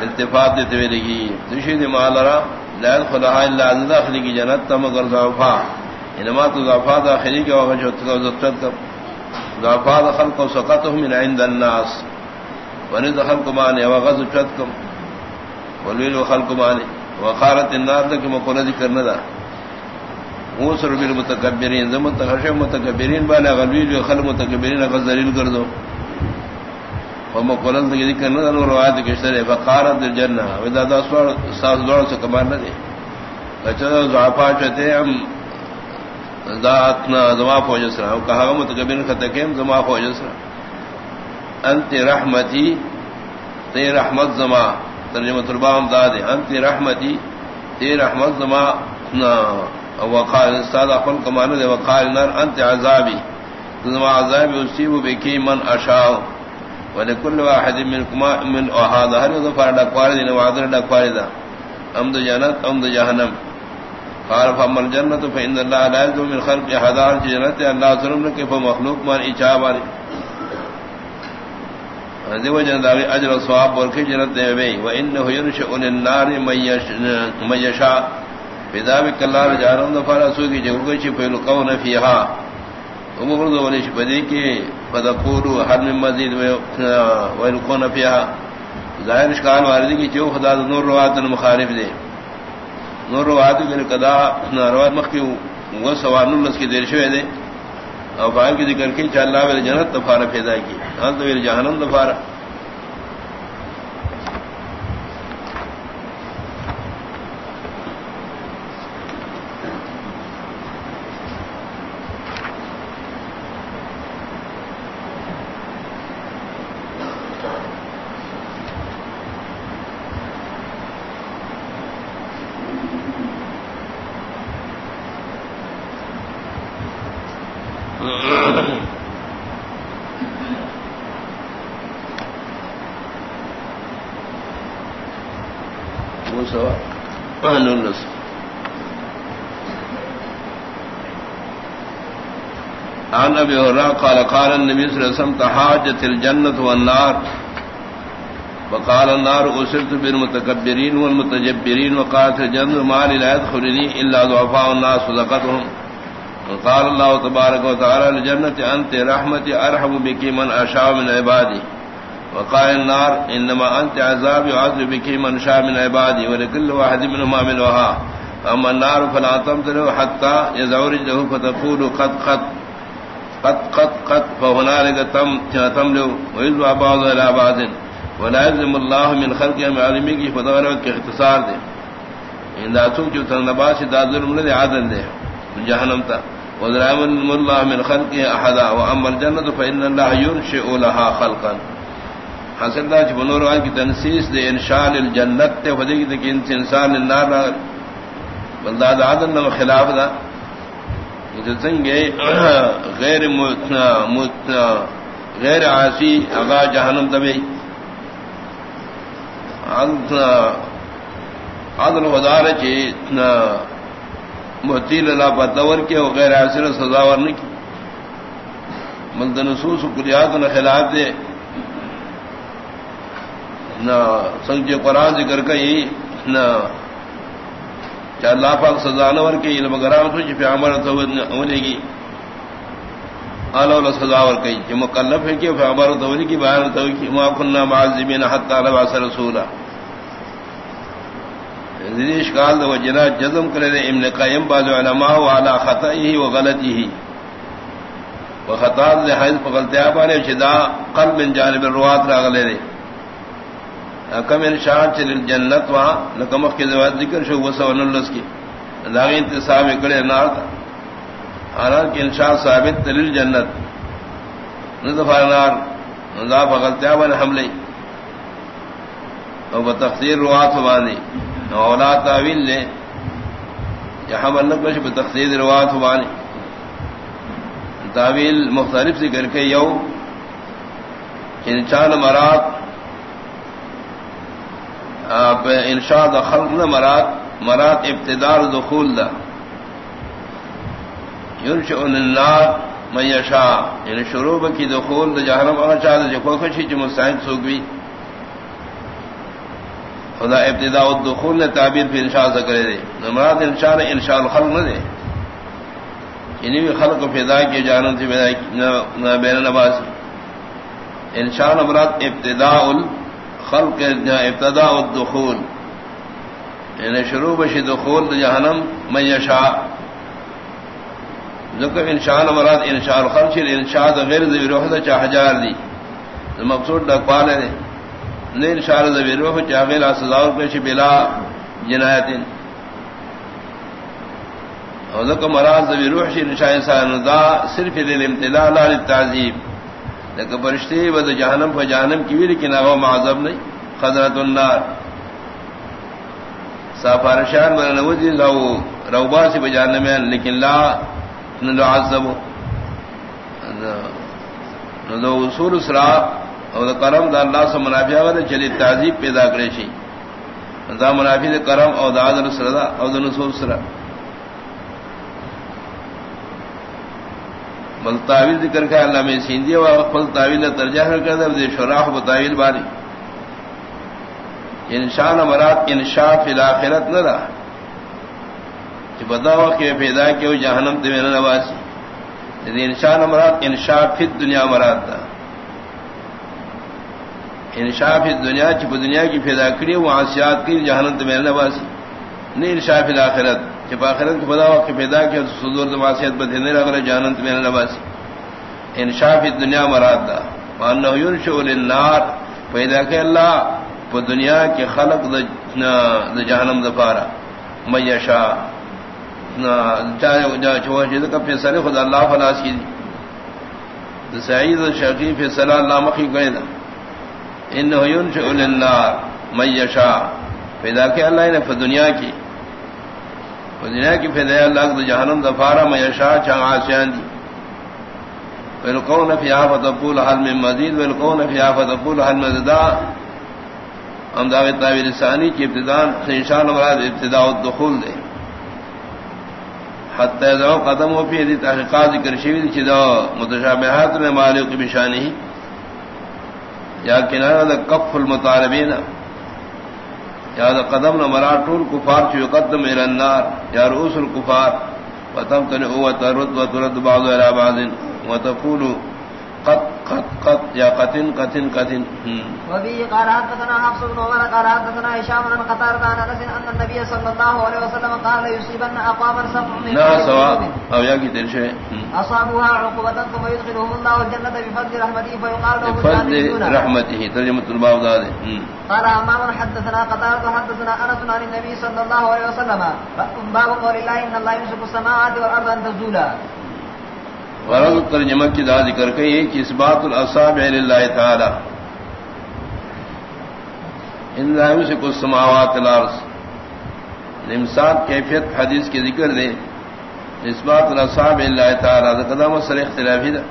التفات دیتے ہوئے لگی تشید مال را، لا يدخل الا عز داخل کی جنت تم اگر ضعفا۔ یعنی انما تو ضعفا داخلی کے وقت جو تک زفت کر ضعفا خلق و سقطهم من عند الناس۔ ونید خلق مانے وغز چت کم۔ والویل خلق مانے۔ وخارت النار لك مقولہ ذکر نہ ندا موسر بالمتکبرین زمت خشم متکبرین بالا غلویل خلق متکبرین غز دلیل کر دو ومقولن ذکر کرنا انو روایت کے شرع فقارت الجنہ ودا دا سوال ساز دوڑ سے کمان نہ دے اچھا ضعفا چتے ہم ذاتنا زما فوجسرا کہا ہم متکبر ختکیم زما فوجسرا انت رحمتی تے رحمت زما. ترجمہ تربام دادے انت رحمتی تے رحمت زما. وقال استاد اقل کمان دے وقال نار انت عذابی. زما عذاب اصیب بکی من اشاؤ ولكل واحد منكما من هذا هر ظفر دقوار دين وعذر دقوار دا امد جنت امد جهنم؟ قال فاما الجنة فإن الله لا يزم من خلق حدار جنت الله سلم لك فمخلوق من إجابة هذه وجه داري أجر الصواب وركي جنت دي وإنه ينشأ للنار من يشاء. في ذلك الله رجعنا دفار سوكي جهوكي فيلقون فيها. ومغرض وليش بديكي فدقولو هل من مزید ویلکون فیہا. ظاہر اشکال واردی کی چیو خدا نور روات مخارف دے. نور روات کے قدا روات مخی وہ سوان اللہ کی دیر شوئے دے. اور باہر کی ذکر کی چاہ اللہ جنت دفارہ پیدا کی. ہاں تو جہنم دفارہ عن ابي هريره قال قال النبي صلى الله عليه وسلم، تحاجت الجنه والنار. وقال النار، اسرت بالمتكبرين والمتجبرين وقالت الجنه ما لا يدخلني الا ضعفاء الناس صدقتهم. وقال الله تبارك وتعالى الجنه انت رحمتي ارحم بك من اشاء من عبادي وقال النار، انما انت عذاب يعذب بك من شاء من عبادي ولكل واحد منهم عملها اما النار فلا تمتلئ حتى يزعرج له فتقول قد قد. قد قد قد فهنالك تم تملو ويذ بعض الى بعض ولا يلزم الله من خلق علمه کی فضاوت کے اختصار دے ان ذاتو جو تنباس دا ظلم نے عدل دے جہنم تا. وذرام الله من خلق احد واما الجنه فان الله ينشئ لها خلقا. حاصل دا جو نور کی تنسیس دے انشاء الجنت تے. ودی کہ انسان النار بلدا عدل نہ خلاف دا. غیر غیر عاصی اگا جہنم دبی عدل ودار چی اتنا محتیل اللہ پتور کے غیر عاصر سزاور نہیں کی ملد نصوص کلیات نہ خلاف دے۔ نہ سنگ قرآن ذکر کئی نہ اللہ پاک سزا نور کے علم گرام سوچ پہ عمر ہونے کی اعلی سزا اور کئی جو مکلف ہے کہ پھر عمر ہونے کی بیان تو کہ ما كنا معذبین حتى نبعث رسولا۔ ذیش قال و جنا جزم کرے دے ابن قیم بعض علماء وعلى خطئه وغلطه وہ خطاب نے حیض پکڑتے بارے شدا قلب من جانب الروات راغلے دے۔ کم انشاء چل جنت وہاں نکمخ کے زواد ذکر شو وہ سون الس کی. داغی انتصاب اکڑے نار تھا حالانکہ انشاء ثابت دلیل جنت. نظفا نار نظاف غلطیا بن حملے اور وہ روات بانی اولا تعویل لے جہاں بنک بش بتقسیر روات بانی تعویل مختلف سے کر کے یو انشان مرات انشاء خلق نہ مرات مرات ابتدار دخول دا. یونش النار من یشاء یعنی شروع کی دخول دا جہنم اگر چاہتا جو کوئی خشی جو مستحق سوگوی خدا ابتداء الدخول نے تعبیر پھر انشاء سے کرے دے. مراد انشاء نے انشاء الخلق نہ دے. یعنی بھی خلق و فدا کی جانب سے پیدا بین نباس انشاء مراد ابتداء الخلق ابتداء الدخول. یعنی شروع بشی دخول جہنم، من یشاء. ذکر انشاء مراد انشاء الخلق انشاء غیر ذی روح دا چاہ ہزار دی. مقصود ڈک پالے دے نے انشاء ذی روح چاہ غیر سزاور پیش بلا جنایت اور ذکر مراد ذی روح انشاء انسان دا صرف للامتلاء لا للتعذیب. لیکن فرشتے ود جہنم پر جہنم کی بھی لیکن وہ معذب نہیں خضرت النار. سافارشان من نوزی لو روبا سے بجانے میں لیکن لا نعذب نو اصول اسرا اور کرم دا اللہ سے منافع ہوا چلی تعذیب پیدا کرے شی دا منافع دے کرم او دا عدل سردا او دا نصول سرا بل تعویل ذکر کا اللہ میں سیندی و خپل تعویل ترجمہ کر دے شراح و تعویل باری انشان مراد انشاء فی الاخرت نہ رہا کہ بدا کہ پیدا کیا وہ جہنم تے میرا نواسی یعنی انشان مراد انشاء فی دنیا مراد تھا انشاء فی دنیا چپ دنیا کی پیدا کری وہ آسیات کی جہنم تے میرا نواسی نہیں انشاء فی الاخرت. جب آخرت کو بدا ہوا کہ پیدا کیا صدور دماسیت بدھنے رہا جہنم تے میرا نواسی انشاء فی دنیا مراد تھا ماننا ينشئ للنار۔ پیدا کہ اللہ دنیا کے خلق دا جہنم دفارا میشا فیصلے خدا اللہ فلاس کی۔ سعید شکی فیصلہ اللہ مخی گئے دا۔ ان النار میشا پیدا کہ اللہ نے دنیا کی۔ دنیا کی فیدا اللہ جہنم دفارا میشا چاہ آسیان دی۔ بالکون فی آفت ابول حل میں مزید بالکون فی آفت ابول حل مزدہ ہم دعوی تعویل ثانی کی ابتدان انشان مراد ابتداء الدخول دے۔ حتی دعو قدم ہو پی دی تحقیقات ذکر شوید چی دعو متشابہات میں مالک بشانی یا کنارہ دا کف المطالبین۔ یا دا قدم مرا ٹول کفار چو قدم الى النار، یا رؤوس الكفار او ترد وترد بعض الى بعض. وتقولو قد قد قط یا قتن قتن قتن وبه قال حدثنا حفص بن عمر قال حدثنا هشام بن قتار كان انس ان النبي صلى الله عليه وسلم قال يصيبن اقواما سبع من لا سواء. او يا کی دل سے اصابها عقوبه ثم يدخلهم الله الجنه بفضل رحمته فيقال له بفضل رحمته. ترجمه الباب ذا قال امام حدثنا قتار حدثنا انس عن النبي صلى الله عليه وسلم. باب قول الله ان الله يمسك السماوات والارض ان تزولا. غرض ترجمہ کی دا ذکر کئی کہ اس بات الاصاب اللہ تعالی ان لائم سے کچھ سماوات الارض نمسات کیفیت حدیث کے ذکر دے اس بات الاصاب اللہ تعالی قدم سر اختلافی دا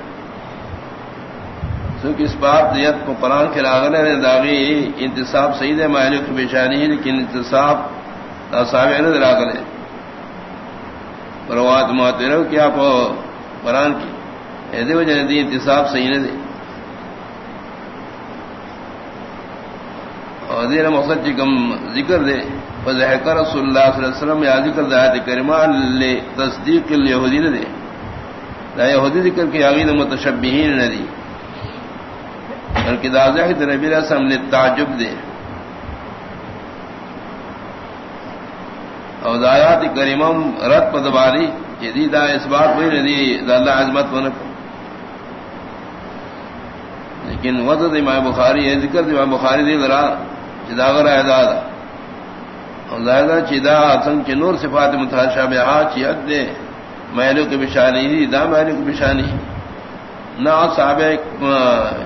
سوک اس بات دیت کو قرآن کے راغلے نے داغی انتصاب سید سعید مالک بشانی لیکن انتصاب اصاب راغلے پروات محترو کیا پو قرآن کی۔ ایسے وجہ دی انتصاب صحیح نہ دے اور دیر مقصد کم ذکر دے۔ فضحکر رسول اللہ صلی اللہ علیہ وسلم، یا ذکر دے آیت کریمان لے تصدیق الیہودی نہ دے۔ دا یہودی ذکر کی آغید متشبہین نہ دی۔ بلکہ دا ذہد نبی علیہ السلام نے تعجب دے۔ اور دا آیات کریمان رد پدباری یدی دا اس بات ہوئی ردی دا اللہ عظمت ونکو. لیکن وضع امام بخاری، یہ ذکر امام بخاری دی ذرا چدا اعداد زیادہ چدا سنگ کے نور صفات متحرشہ بے ہاتھ یاد دے محلوں کی بشانی دی، دا محلوں کی بشانی نہ صاحب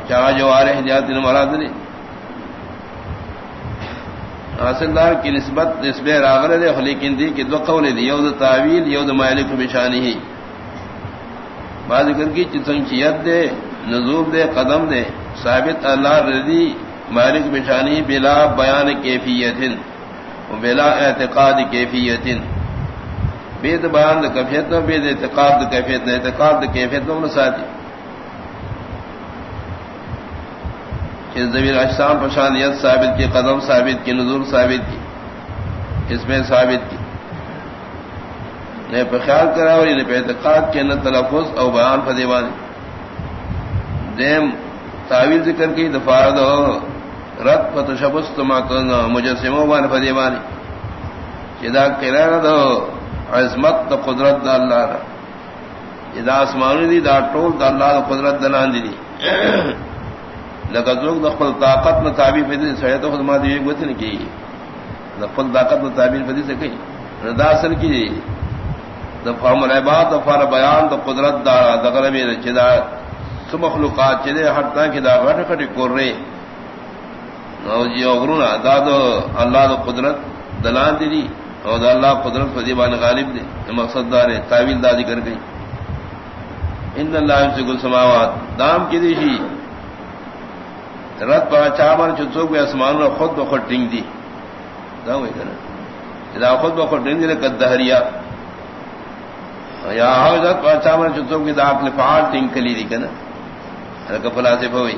چاہ جو آ رہے ہیں جاتی مراد نہیں نے حاصلدار کی نسبت نسبت راغر دے لیکن دی کہ دو قول دی یود تعویل یود محلو کی بشانی ہی بعض ذکر کی چتنگ چیت دے نظور دے، قدم دے۔ ثابت اللہ رضی مالک بشانی بلا بیان کیفیت بلا اعتقاد کیفیت بید بیان دا کیفیت نو بید اعتقاد دا کیفیت، اعتقاد دا کیفیت نو انہوں ساتھی کہ زمین اجسام پشانیت ثابت کی، قدم ثابت کی نظور ثابت کی، اس میں ثابت کی۔ نے پہ خیال کرا اور انہیں پہ اعتقاد کے، نہ تلفظ او بیان فدیوانی دیم تعویل ذکر کی دفاع دو رت پت شبست مجسموں بان فدیوانی جدا کرا دو عظمت دا قدرت دا اللہ را۔ جدا آسمانی دی، دا ٹول دا اللہ دا قدرت دلان دی دی۔ لگا زوگ دا خپل طاقت میں تعبیر فدی سڑے تو خدمات دی گوتی نہیں کی دا خپل طاقت میں تعبیر فدی سے کئی ردا اصل کی دا العباد دا فار بیان دا قدرت دا دا غربی جدا مخلوقات چلے ہٹتا کہ دا غٹ کٹی کر رہے جی اغرونا دا دو اللہ دا قدرت دلان دی دی اور دا اللہ قدرت فضیبان غالب دے مقصد دار تعویل دادی کر گئی ان اللہ سے گل سماوات دام کی دی شی رت پا چابان چوک بھی اسمان خود بخود ٹنگ دی دا ہوئی کنا دا خود بخود ٹنگ دی لکت دہریا یا رت پا چابان چوک بھی دا اپنے پہاڑ ٹنگ کلی دی کنا کپلا سے ہوئی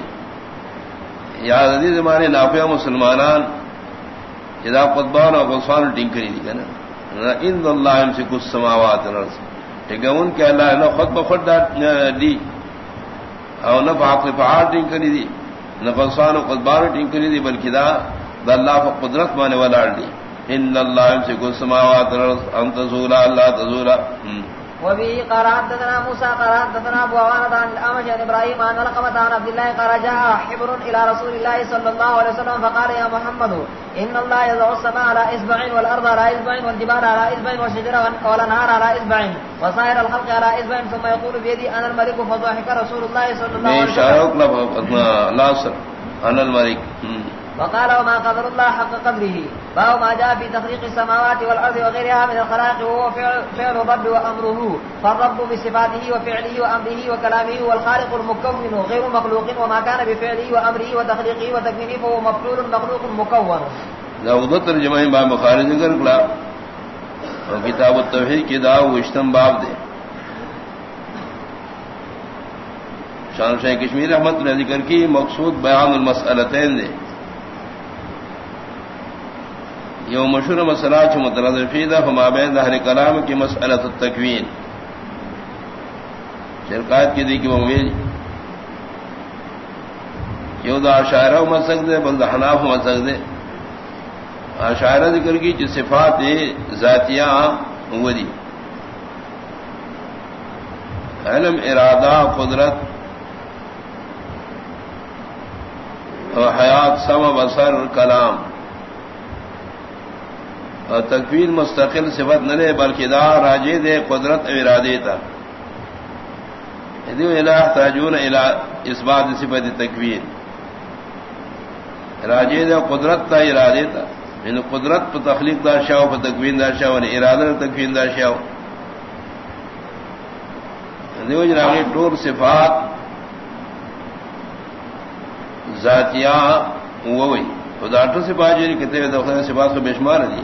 یا عزیز ہمارے نافیہ مسلمانان جدا قطبان اور غسوان ٹنگ کری دی کنا ان اللہ ان سے کچھ سماوات نرس ٹھیک ہے ان کے اللہ خود بخود دی اور نہ باپ نے پہاڑ ٹنگ کری دی نفسان و قدبار ٹنگ کری دی، بلکہ دا دا اللہ کو قدرت مانے والا دی۔ ان اللہ سے کچھ سماوات نرس اللہ تزولا۔ وبه قال حدثنا موسى قال حدثنا ابو عوانة عن الامش عن ابراهيم عن رقمة عن عبد الله قال جاء حبر الى رسول الله صلى الله عليه وسلم فقال يا محمد ان الله يضع السماء على اصبع والارض على اصبع والجبال على اصبع والشجر والانهار على اصبع وصائر الخلق على اصبع ثم يقول بيدي انا الملك فضحك رسول الله صلى الله عليه وسلم لا سر انا الملك وقال وما قدر الله حق قدره باو ما جاء في تخليق السماوات والأرض وغيرها من الخلائق وهو فعل, فعل الرب وأمره فالرب بصفاته وفعله وأمره وكلامه والخالق المكون غير مخلوق وما كان بفعله وأمره وتخليقه وتكوينه فهو مفعول مخلوق مكون. لو ذكر جمعين باب مخارج ذكر قلا وكتاب التوحيد كداو واشتم باب دے. شان شاہ کشمیر احمد نے ذکر کی مقصود بیان المسئلتین دے. یو مشہور مسئلہ چ مترفیدہ ہما بین دہر کلام کی مسئلۃ التکوین۔ شرکات کی دی کہ وہ یو دا شاعرہ مت سکتے، بل حناف مت سکتے۔ شاعرہ ذکر کی جو صفات ذاتیہ وہ دی علم، ارادہ، قدرت حیات سم بسر کلام۔ اور تکوین مستقل صفت نہ لے، بلکہ دا راجے دے قدرت ارادے تھا یعنی تاجون الہ اس بات صفت تکوین۔ راجے دے قدرت تھا ارادے تھا یعنی قدرت پہ تخلیق دار شاہ پہ تکوین دار شاہ یعنی ارادہ تکوین دار شاہ دیو یعنی جناب ٹور صفات ذاتیہ وہی خدا ٹو سے بات جو کتنے دفعہ سے بات کو بے شمار دی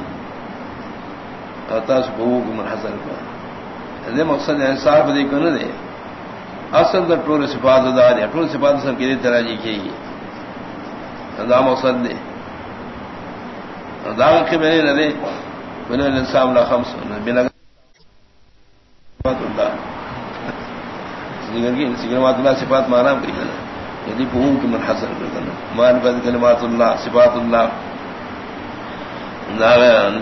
تاس بہو کو منحصر کر مقصد انصاف دے کو نہ دے اصل دا ٹول صفات دا دے ٹول صفات سب کی طرح جی کی دا مقصد دے دا کے میں نہ دے بنا الانسان لا خمس. بنا صفات اللہ سیگر کی سیگر مات اللہ صفات مانا کری نا بہو کی منحصر کر نا مان بد کلمات اللہ صفات اللہ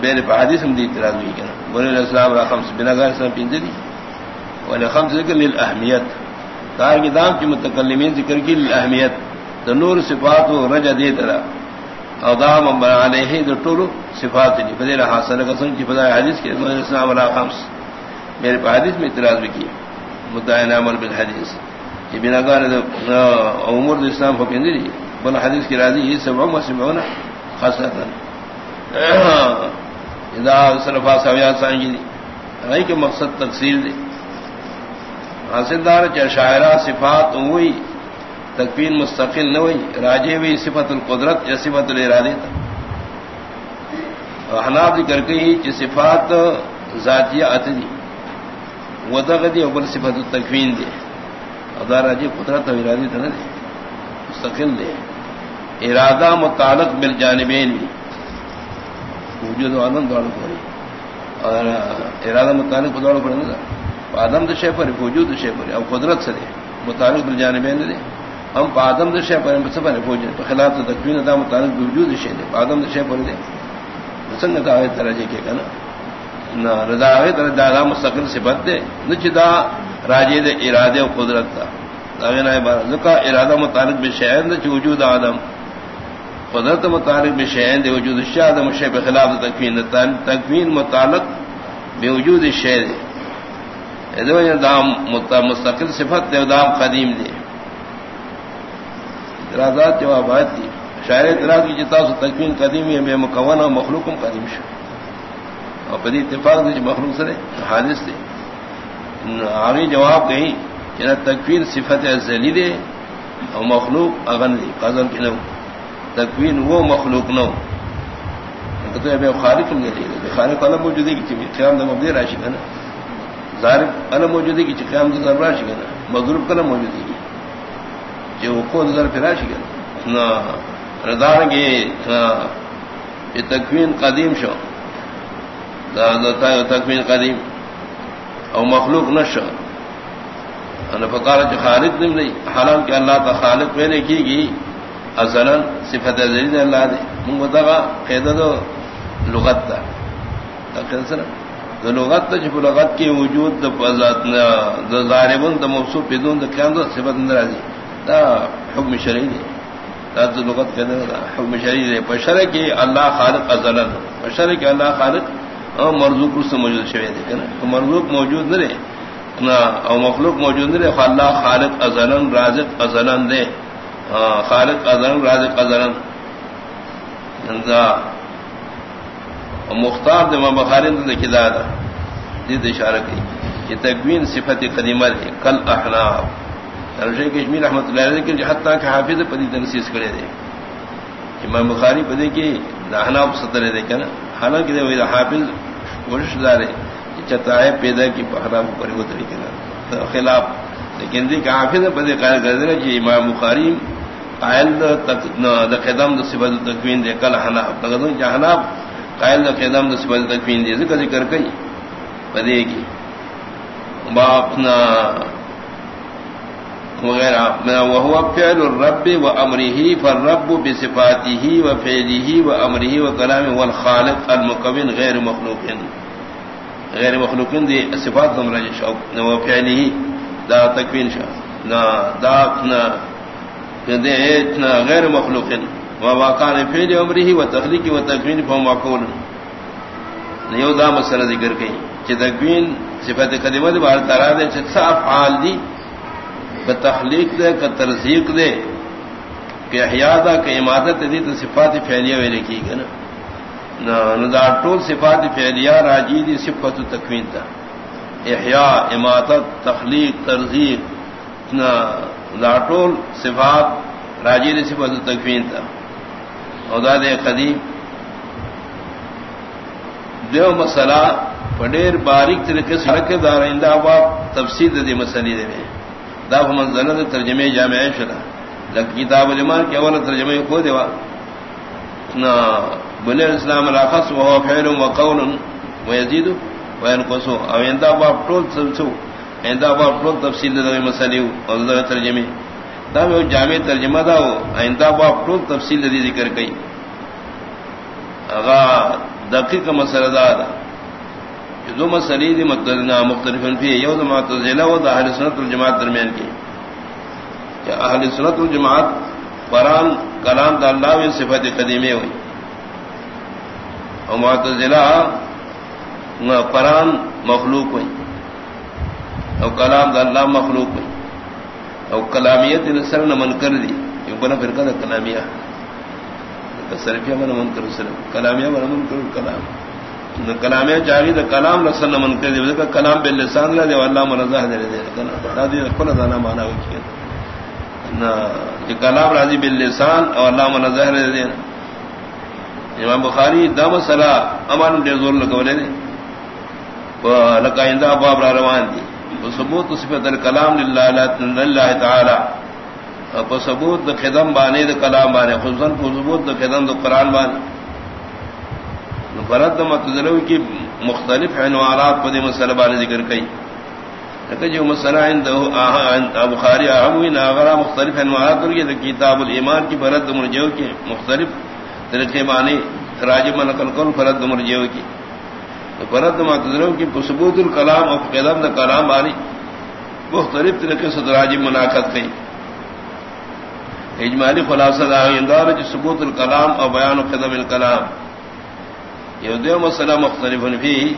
میرے حدیث ہم دی اعتراض ہوئی بولے خمس بنا دی خمس ذکر للاہمیت. دار کی دام کی متکلمین ذکر کی للاہمیت. دا نور صفات و رجا دے ترا او دا من علیہ دا طول صفات دی. فدیر حاصل قسم کی فضائے حدیث کے مدر اسلام علا خمس. میرے حدیث میں اعتراض بھی کی. مدعین عمل بالحدیث. کہ بنا گار امور دا اسلام فکندی دی بل حدیث کی راضی یہ سب عمر سبعونا خاصتا. ہاں۔ اذا صرفا سویات سانگی دی رہی کہ مقصد تقسیر دی حاصل دار چا شاعرہ صفات ہوئی تکفین مستقل نہ ہوئی، راجے ہوئی صفت القدرت یا صفت الارادی تھا۔ حناب ذکر گئی کہ صفات ذاتیہ اتنی وہ دغدی اوپر صفت التکفین دے ادا راجی قدرت اور ارادی تھا نہ دے مستقل دے ارادہ متعلق بل جانبین بھی وجود آنند دوڑ پڑی اور ارادہ متعلق دوڑ پڑے نا آدم دشے پر وجود دشے پر اب قدرت سے دے متعلق بل جانبین دے ہم آدم دشے پر سفر فوج خلاف تو تکوین ادا متعلق وجود دشے دے آدم دشے پر دے سنگ دعوے درجے کے کنا نہ رضا طرح دادا مستقل صفت دے نچدا راجے دے ارادے و قدرت تھا ذکا ارادہ متعلق بشین دے وجود آدم قدرت متعلق بشین دے وجود شاہ آدم شے پہ خلاف تکوین تکوین متعلق بے وجود شے دے۔ دام مطلب مستقل صفت دے دام قدیم دے۔ اعتراضات جوابات دی۔ شاعر اعتراض کی جتا سے تکوین قدیم ہے بے مکون اور مخلوقم قدیم شو اور پدی اتفاق دی مخلوق سرے حادث دے۔ آگے جواب گئی کہ نہ تکوین صفت ازلی دے اور مخلوق اغن دی قزل کی نو۔ تکوین وہ مخلوق نو. تو بے خالق نہیں دے خالق والا موجودی کی قیام دم ابدی راشی کا نا. ظاہر علم موجودی کی قیام دم راشی کا نا. مغروب کا موجودی کی جو کو نظر پھرا شکل نہ ردار گے. یہ تکوین قدیم شو. تکوین قدیم. او مخلوق نہ شو. فکار جو خالق نہیں حالانکہ اللہ کا خالق میں نے کی گی ازن صفت ازلی اللہ دے منگو دگا قید دو لغت دا سر دا لغت دا جب لغت کی وجود دا ظاربون دا مبسوط پیدون دا قیام دا صفت اندر آدھی دا حکم شرعی دے دا دا لغت کہنے دا حکم شرعی دے پشر کی اللہ خالق ازلن. پشر کی اللہ خالق مرزوق رس موجود شوئے دے تو مرزوق موجود نہ او مخلوق موجود نہ اللہ خالق ازلن، رازق ازلن دے خالق ازلن رازق ازلن دا مختار دے مبخارن دے کدا دا دید اشارہ کی کہ تکوین صفت قدیمہ دے، کل احناف. رشے کشمیر احمد اللہ علیہ کہ حتیٰ کہ حافظ پدی تنسیز کرے دے. امام بخاری پدے کی دہنا سترے دے کنا. حالانکہ دے وہی حافظ کوشش دارے چتائے پیدا کی حرام پر وہ طریقے خلاف. لیکن دی کہ حافظ پدے قائل کر دے کہ جی امام بخاری قائل دا قدم دا صفت تکوین دے کل حناف تقدم جہناب قائل دا قدم دا صفت تکوین دے ذکر ذکر کئی پدے کی باپنا وغیرہ وهو فعل الرب و وامره فالرب بصفاته وفعله وامره وكلامه والخالق المكون غير مخلوق غیر مخلوق دی صفات نمرہ شوق نو فعله دا تکوین شا نا دا نا دے اتنا غیر مخلوق وما كان فعل امره وتخليق وتكوين فهو معقول نیو دا مسئلہ ذکر کئی کہ تکوین صفات قدیمہ دی بار ترا دے صاف حال دی تخلیق دے کا ترزیق دے کہ احیادا کہ عمادت دی تو صفات پھیلیا ہوئے لکھی گا نا ندا ٹول صفات پھیلیا راجی دی صفت تکوین تھا احیاء، عمادت، تخلیق، ترزیق نہ ٹول صفات راجی دی صفت تکوین تھا ادا دے قدیم. دیو مسئلہ پڈیر باریک طریقے سے رکھے دار آئندہ باب تفصیل دے مسئلے دے دا منزل ترجمے جامع شدا لک کتاب الایمان کے اول ترجمے کو دیوا نا، بنی الاسلام الاخص وهو فعل وقول ويزيد وينقص او یعنی اندا باب ټول څه یعنی اندا باب ټول تفصیل دغه مسلې او دغه ترجمه دا یو جامع ترجمه دا او اندا یعنی باب ټول تفصیل دې ذکر کړي اغا دقیق مسله دا ده. دو مسئلے دی مقتدنا مختلف فی یو دا معتزلہ و دا اہل سنت الجماعت درمیان کی کہ اہل سنت الجماعت قرآن کلام دا اللہ میں صفت قدیمے ہوئی اور معتزلہ قرآن مخلوق ہوئی اور کلام دا اللہ مخلوق ہوئی اور کلامیت سر نہ من کر دی بنا پھر کہ کلامیہ سرفیہ من من کر سر کلامیہ من من کر کلام. کلامیہ چاہیے تو کلام رسن نہ من کر دی. کلام بے لسان لے دے اللہ منزہ دے دے کنا دانا مانا ہوئی کلام راضی بل لسان اور اللہ منظہ دے دے امام بخاری دم سلا امان ڈیر زور لگولے دے لکائندہ باب را روان دی ثبوت صفت الکلام للہ تعالی. اور ثبوت دا خدم بانے دا کلام بانے خصوصاً ثبوت دا خدم دا قرآن بانے فرد متضلو کی مختلف عنوانات پدی مسئلہ بانے ذکر کئی جو مسئلہ بخاری اہم ہوئی ناغرہ مختلف عنوانات ہوئی کتاب الایمان کی فرد مرجو کی مختلف طریقے بانے راجب نقل کل فرد مرجو کی فرد معتذروں کی ثبوت الکلام اور قدم دا کلام آنی مختلف طریقے سے راجب مناقت کی اجمالی خلاصہ اندار جو ثبوت الکلام اور بیان قدم الکلام۔ یہ دو مسئلہ مختلف بھی۔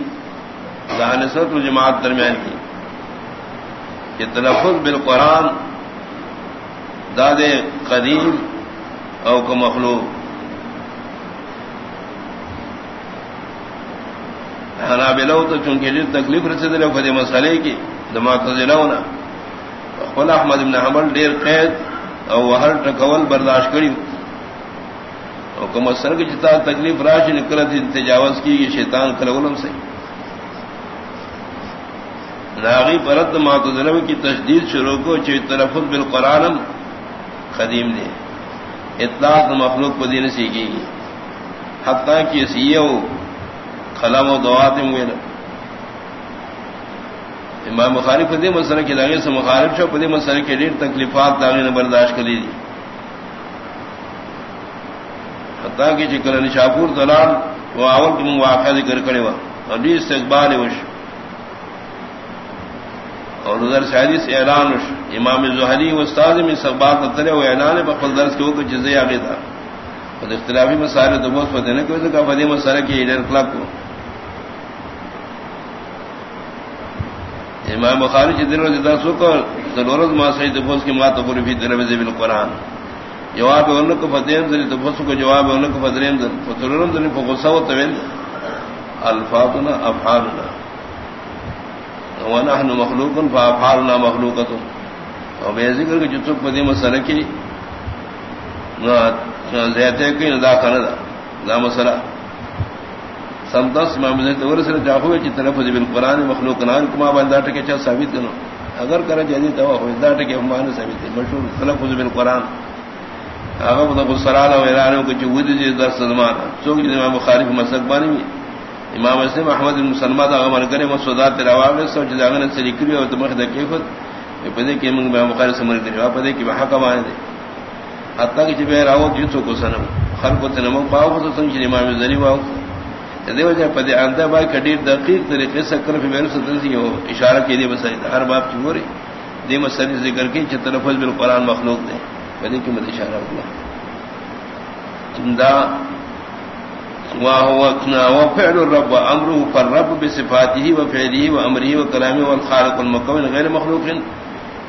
نسرت الجماعت درمیان کی۔ یہ تلفظ بالقرآن داد قدیم او مخلوق۔ حنابلو تو چونکہ جو تکلیف رسید لے فدی مسئلے کی دماغ ضلع خلا احمد ابن حمل ڈیر قید او ہر ٹکول برداشت کری اور کم کی جتا تکلیف راش نکلت تجاوز کی یہ شیطان کلولم سے ناغی پرد مات ضلع کی تجدید شروع کو چی تلفظ بالقرآن قدیم دے اطلاق مخلوق پدین سیکھی گی حتیٰ کہ سیو خلام و دوات مویل امام مخالف پدی مسئلہ کی داغے سے مخالف شو پدی مسئلہ کی دیر تکلیفات داغے نے برداشت کری دی حتیٰ کہ چکر نشاپور دلال وہ آول کی من واقعہ ذکر کرے وا اور دی استقبال وش اور ادھر شاہدی سے اعلان وش امام زہری استاد میں سب بات اترے وہ اعلان بخل درس کے وہ جزے آگے تھا خود اختلافی مسائل تو بہت فتح نے کوئی فدی مسئلہ کی ایڈر کلب کو امام بخاری کی دل رضا سو کو ضرورت ما سید دفوس کی مات پوری بھی دل میں ذبل قران جواب ان کو فتح ذل دفوس کو، جواب ان کو فترین ذل فترن ذل فغصا و توین الفاظنا، افعالنا. ونحن مخلوق فافعالنا مخلوقۃ اور بے ذکر کے جتو پدی مسئلہ کی زیادہ کی ندا کرنا دا مسئلہ. سمدس معاملے تو سے جاہو ہے کہ تلفظ بالقران مخلوق نان کما بندا ٹکے چا ثابت کرو۔ اگر کرے جدی تو ہو دا ٹکے ہم مان ثابت ہے۔ مشہور تلفظ بالقران اگر وہ سرال و اعلان کو جو ود جی درس زمان چوک جی امام بخاری مسلک بانی میں امام مسلم احمد بن مسلمہ دا عمل کرے مسودات رواو نے سوچ جاگن سے لکھی اور تمخ دے کیفت پدے کہ امام بخاری سمر کرے وا پدے کہ حق مان دے حتا کہ جب راو جتو کو سنم خلق کو تنم باو تو سن امام زنی واو دیو جے پدے اندر با کڈیر دقیق طریقے سے کر پھر میرے سدن سی ہو اشارہ کی دی مسائل ہر باب کی ہو رہی دی مسائل ذکر کی چ تلفظ بالقران مخلوق دے پدے کی مد اشارہ ہوا چندا وهو وفعل الرب امره فالرب بصفاته وفعله وامره وكلامه والخالق المكون غير مخلوق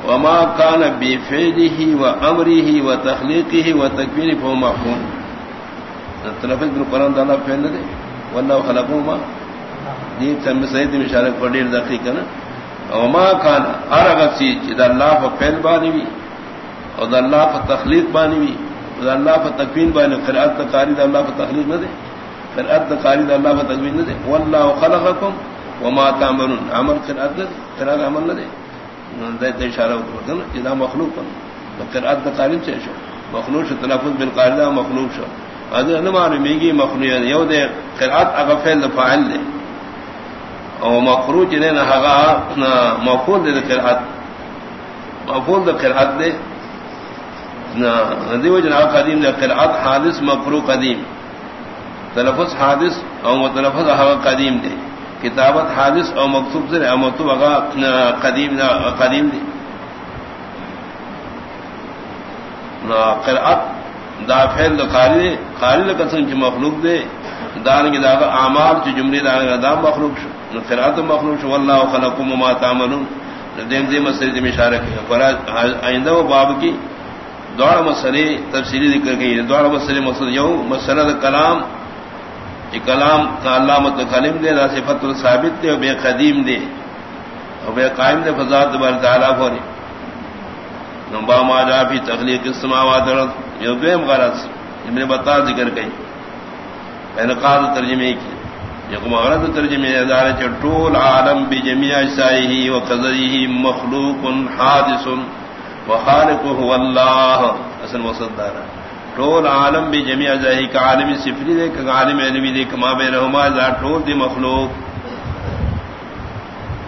وما كان بفعله وامره وتخليقه وتكوينه فهو مفعول. تلفظ بالقران ده فعل ده والله خلقهما دي تم سيد مشارك فدير دقيق نا. وما كان ارغ سي اذا الله فعل باني وي او ذا الله فتخليق باني وي ذا الله فتكوين باني قراءه تقارير الله فتخليق نه ده قراءه تقارير الله فتكوين نه ده والله خلقكم وما تعملون، عمل قراءه قراءه عمل نه ده ده اشاره وکړه اذا مخلوق قراءه تقارير څه شو؟ مخلوق تلفظ بالقاعده مخلوق شو. اگر نہ معلومیگی مخلوق یو دے قرات اگر فعل فاعل دے او مخروج نے نہ ہگا مفعول دے قرات مفعول دے قرات دے نہ ندی وجنا قدیم دے قرات حادث، مفرو قدیم. تلفظ حادث او متلفظ ہوا قدیم دے کتابت حادث او مکتوب سے او مکتوب اگا قدیم نہ قدیم دے نہ قرأت دا فعل دا خالی خالی لکسن چی مخلوق دے. دان دا اعمال چی جملی دان دا مخلوق شو. قرأت مخلوق شو. واللہ خلقم ما تعملون. دیم دیم مسئلے دیم اشارہ کی آئندہ و باب کی دوڑا مسئلے تفسیری ذکر گئی یعنی دوڑا مسئلے مسئلے یو مسئلہ دا کلام چی کلام کا اللہ متقلم دے، دا صفت ثابت دے و بے قدیم دے. و بے قائم دے فضاد بار تعالیٰ فوری. نمبا ما جا فی تخلیق السماوات والارض. یہ دویم غرض، ابن بطا ذکر گئی انقاذ ترجمے کی. یہ غرض ترجمے ادارے چ طول عالم بجميع اجزائه وقدره مخلوق حادث وخالق هو الله اصل مصدر طول عالم بجميع اجزائه كعالم سفلی دے، کہ عالم علمی دے کما بینہما ذات طول دی مخلوق.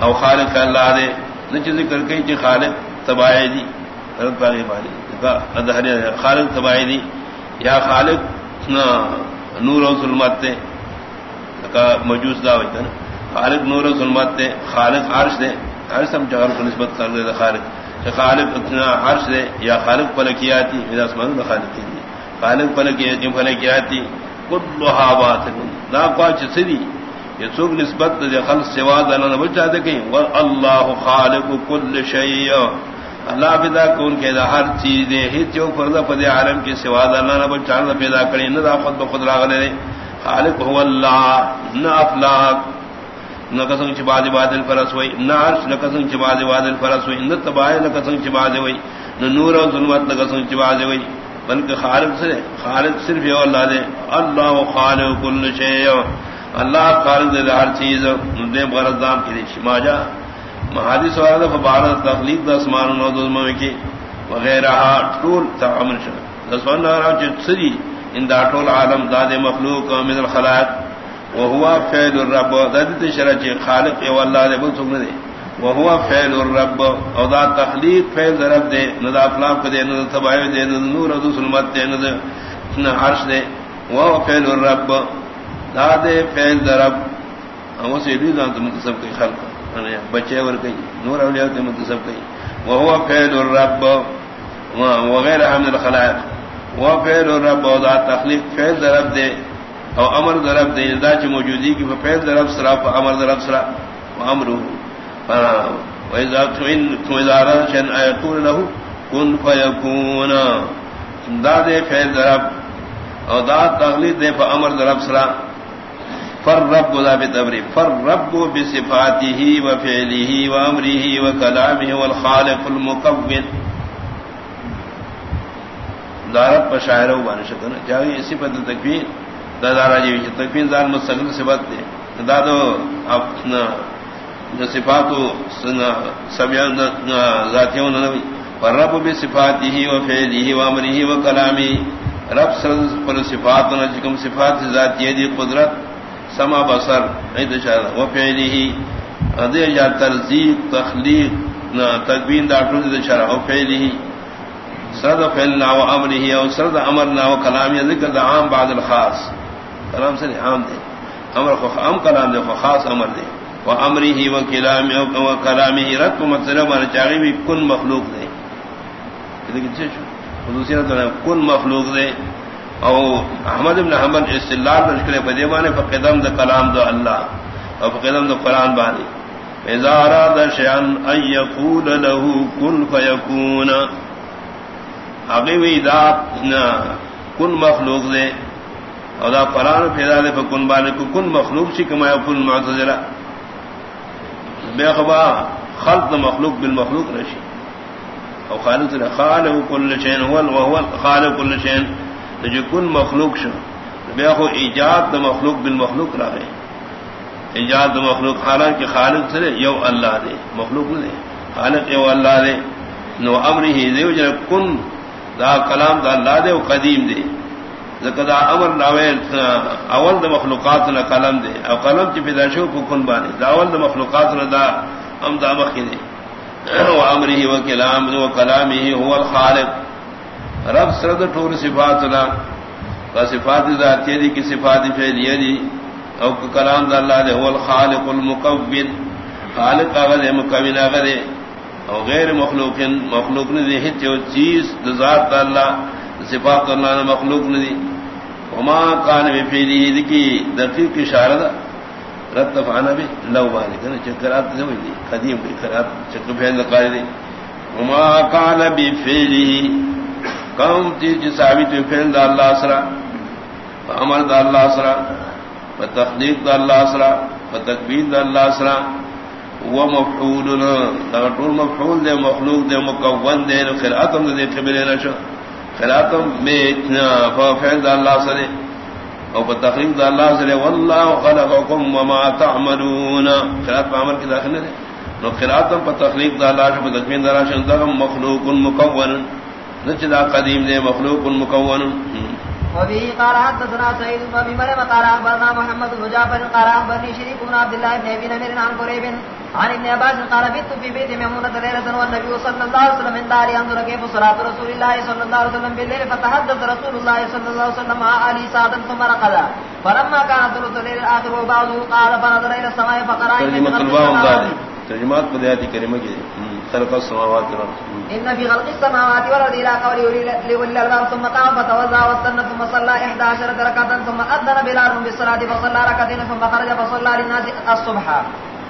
او خالق اللہ دے. نہ ذکر کئی کہ خالق تباہی دی. خالق تباہی دی. یا خالق نور و ظلمت تے. مجوس دا ہوتا نا. خالق نور و ظلمت تے. خالق عرش دے. عرش ہم جہر کو نسبت کر دے خالق. خالق اتنا عرش دے. یا خالق پلکیاتی. میرا اسمان دا خالق دی. خالق پلکیاتی پلکیاتی. کلها باطل لا قاچ سدی یہ سوک نسبت دے خلق سوا دا نہ بچا دے کہیں. والله خالق كل شيء اللہ پیدا کون کے دا ہر چیز دے ہی جو فرض پدے عالم کے سوا اللہ نہ بچان پیدا کرے نہ خود بخود راغلے دے۔ خالق هو اللہ، نہ افلاق نہ قسم چ بعد بعد الفرس ہوئی، نہ عرش، نہ قسم چ بعد بعد الفرس ہوئی، نہ تبائے نہ قسم چ بعد ہوئی، نہ نور و ظلمت، نہ قسم چ بعد ہوئی۔ بلکہ خالق سے، خالق صرف یہ اللہ دے۔ اللہ خالق کل شیء۔ اللہ خالق دے ہر چیز۔ دے غرض دام کی شما جا محادث والا فبارت تخلیق دا اسمان و نوزم کی، وغیرہ ٹول تعمل شد دسوان نارا سری ان دا ٹول عالم داد مخلوق من الخلائق وهو فعل الرب دادت شرع خالق و اللہ دے، بل سکنے دے۔ وهو فعل الرب، او دا تخلیق فعل رب دے ندا افلاق دے ندا تبایو دے ندا نور دو سلمت دے ندا عرش دے۔ وهو فعل الرب دا دے فعل رب۔ او سے بھی دانت منتصب کی خلق بچے ور گئی نور اولیاء تے منتصب گئی وهو فعل الرب وغير من الخلائق۔ وہ فعل الرب، او ذات تخلیق فعل رب دے، او امر ضرب دے، دا چ موجودی کی، فعل ضرب سرا امر ضرب سرا امره واذا كن كذا شن ايقول له كن فيكون دا دے فعل ضرب او ذات تخلیق دے فامر ضرب سرا۔ فرب ذا بتبری فرب بصفاته وفعله وامره وكلامه والخالق المكون. دارت پشاعر و بان شکن جاوی اسی پر تکبیر دارا جی تکبیر دار مستقل صفات دے دادو اپنا صفاتو سبیان ذاتیوں نوی. فرب بصفاته وفعله وامره وكلامه. رب سر پر صفات نجکم صفات ذاتیہ دی قدرت سما بسر وہ پہلی ادے یا ترزیق تخلیق نہ تقبین ڈاکٹر دے شرح وہ ہی سرد فیل نہ وہ امر ہی اور سرد امر نہ وہ کلام یا ذکر دا عام بعد الخاص. کلام سے عام دے. امر کو عام کلام دے کو خاص امر دے. وہ امری ہی وہ کلام وہ کلام ہی رت کو مطلب ہمارے چاہے بھی کن مخلوق دے. خصوصیت کن مخلوق دے. او احمد ابن حمد استلال نشکر فدیوانے فقدم دا کلام دا اللہ او فقدم دا قرآن بانی اذا اراد شیئن ان یقول له کن فیکون. اقیوی دا کن مخلوق دے او دا قرآن پیدا دے فکن بانے کو کن مخلوق سی کما یکن معتذرہ بے خبا خلق مخلوق بالمخلوق رشی او خالق خالق کل شین هو خالق کل شین جو کن مخلوق شو بیا خو ایجاد دا مخلوق بالمخلوق را گئے ایجاد دا مخلوق حالانکہ خالق سے یو اللہ دے، مخلوق نہ دے۔ خالق یو اللہ دے۔ نو امر ہی دے جو کن دا کلام دا اللہ دے و قدیم دے۔ ذکر دا امر لاوے اول دا مخلوقات نہ قلم دے۔ او قلم چی پیدا شو کو کن بانے۔ دا اول دا مخلوقات نہ دا ام دا مخی دے۔ و امر ہی و کلام و کلام ہی هو الخالق۔ رب سرد ٹور صفات لا کا صفات ذاتی دی کی صفات فعلیہ دی او کلام دا اللہ دے هو الخالق المقوّن خالق اغد مکون اغد اور غیر مخلوق مخلوق نے دی جو چیز ذات اللہ صفات اللہ نے مخلوق نے دی. وما کان بفعلی کی دقیق اشارہ رت فانا بھی لو بانی کنا چکرات سمجھ دی قدیم بھی کرات چکر پھیل قاری دی. وما کان بفعلی قوم کم چیز ثابت فعل دا اللہ اسرا عمل دا اللہ اسرا تخلیق دا اللہ اسرا تکبیر دا اللہ اسرا وہ مفعول طول مفعول دے، مخلوق دے، مکون دے، خلاتم دے قبل نشو خلاتم میں فعل دا اللہ سرے۔ او تخلیق دا اللہ سرے، واللہ خلقکم وما تعملون۔ خلات پہ عمل کی داخل دے۔ نو خلاتم پہ تخلیق دا اللہ شو پہ تکبیر دا اللہ شو مخلوق مکون۔ نچدا قدیم دے مخلوق مکون۔ وبه قال حدثنا سعيد بن ابي مريم قال اخبرنا محمد بن جعفر قال اخبرني شريك بن عبد الله بن ابي نمير عن قريب عن ابن عباس قال بيت في بيت ميمونة ليلة والنبي صلى الله عليه وسلم من دار ينظر كيف صلاة رسول الله صلى الله عليه وسلم بالليل فتحدث رسول الله صلى الله عليه وسلم مع علي ثم رقد. فلما كان ثلث الليل الاخر وبعضه قال فنظر الى السماء فقرأ ترجمات بدايات كلمة خلق السماوات والارض ان في خلق السماوات والارض الى قول لولي الالباب ثم قام فتوضا واستنى ثم صلى 11 ركعه ثم اذن بلال بالصلاه فصلى ركعتين، ثم خرج فصلى للناس الصبح.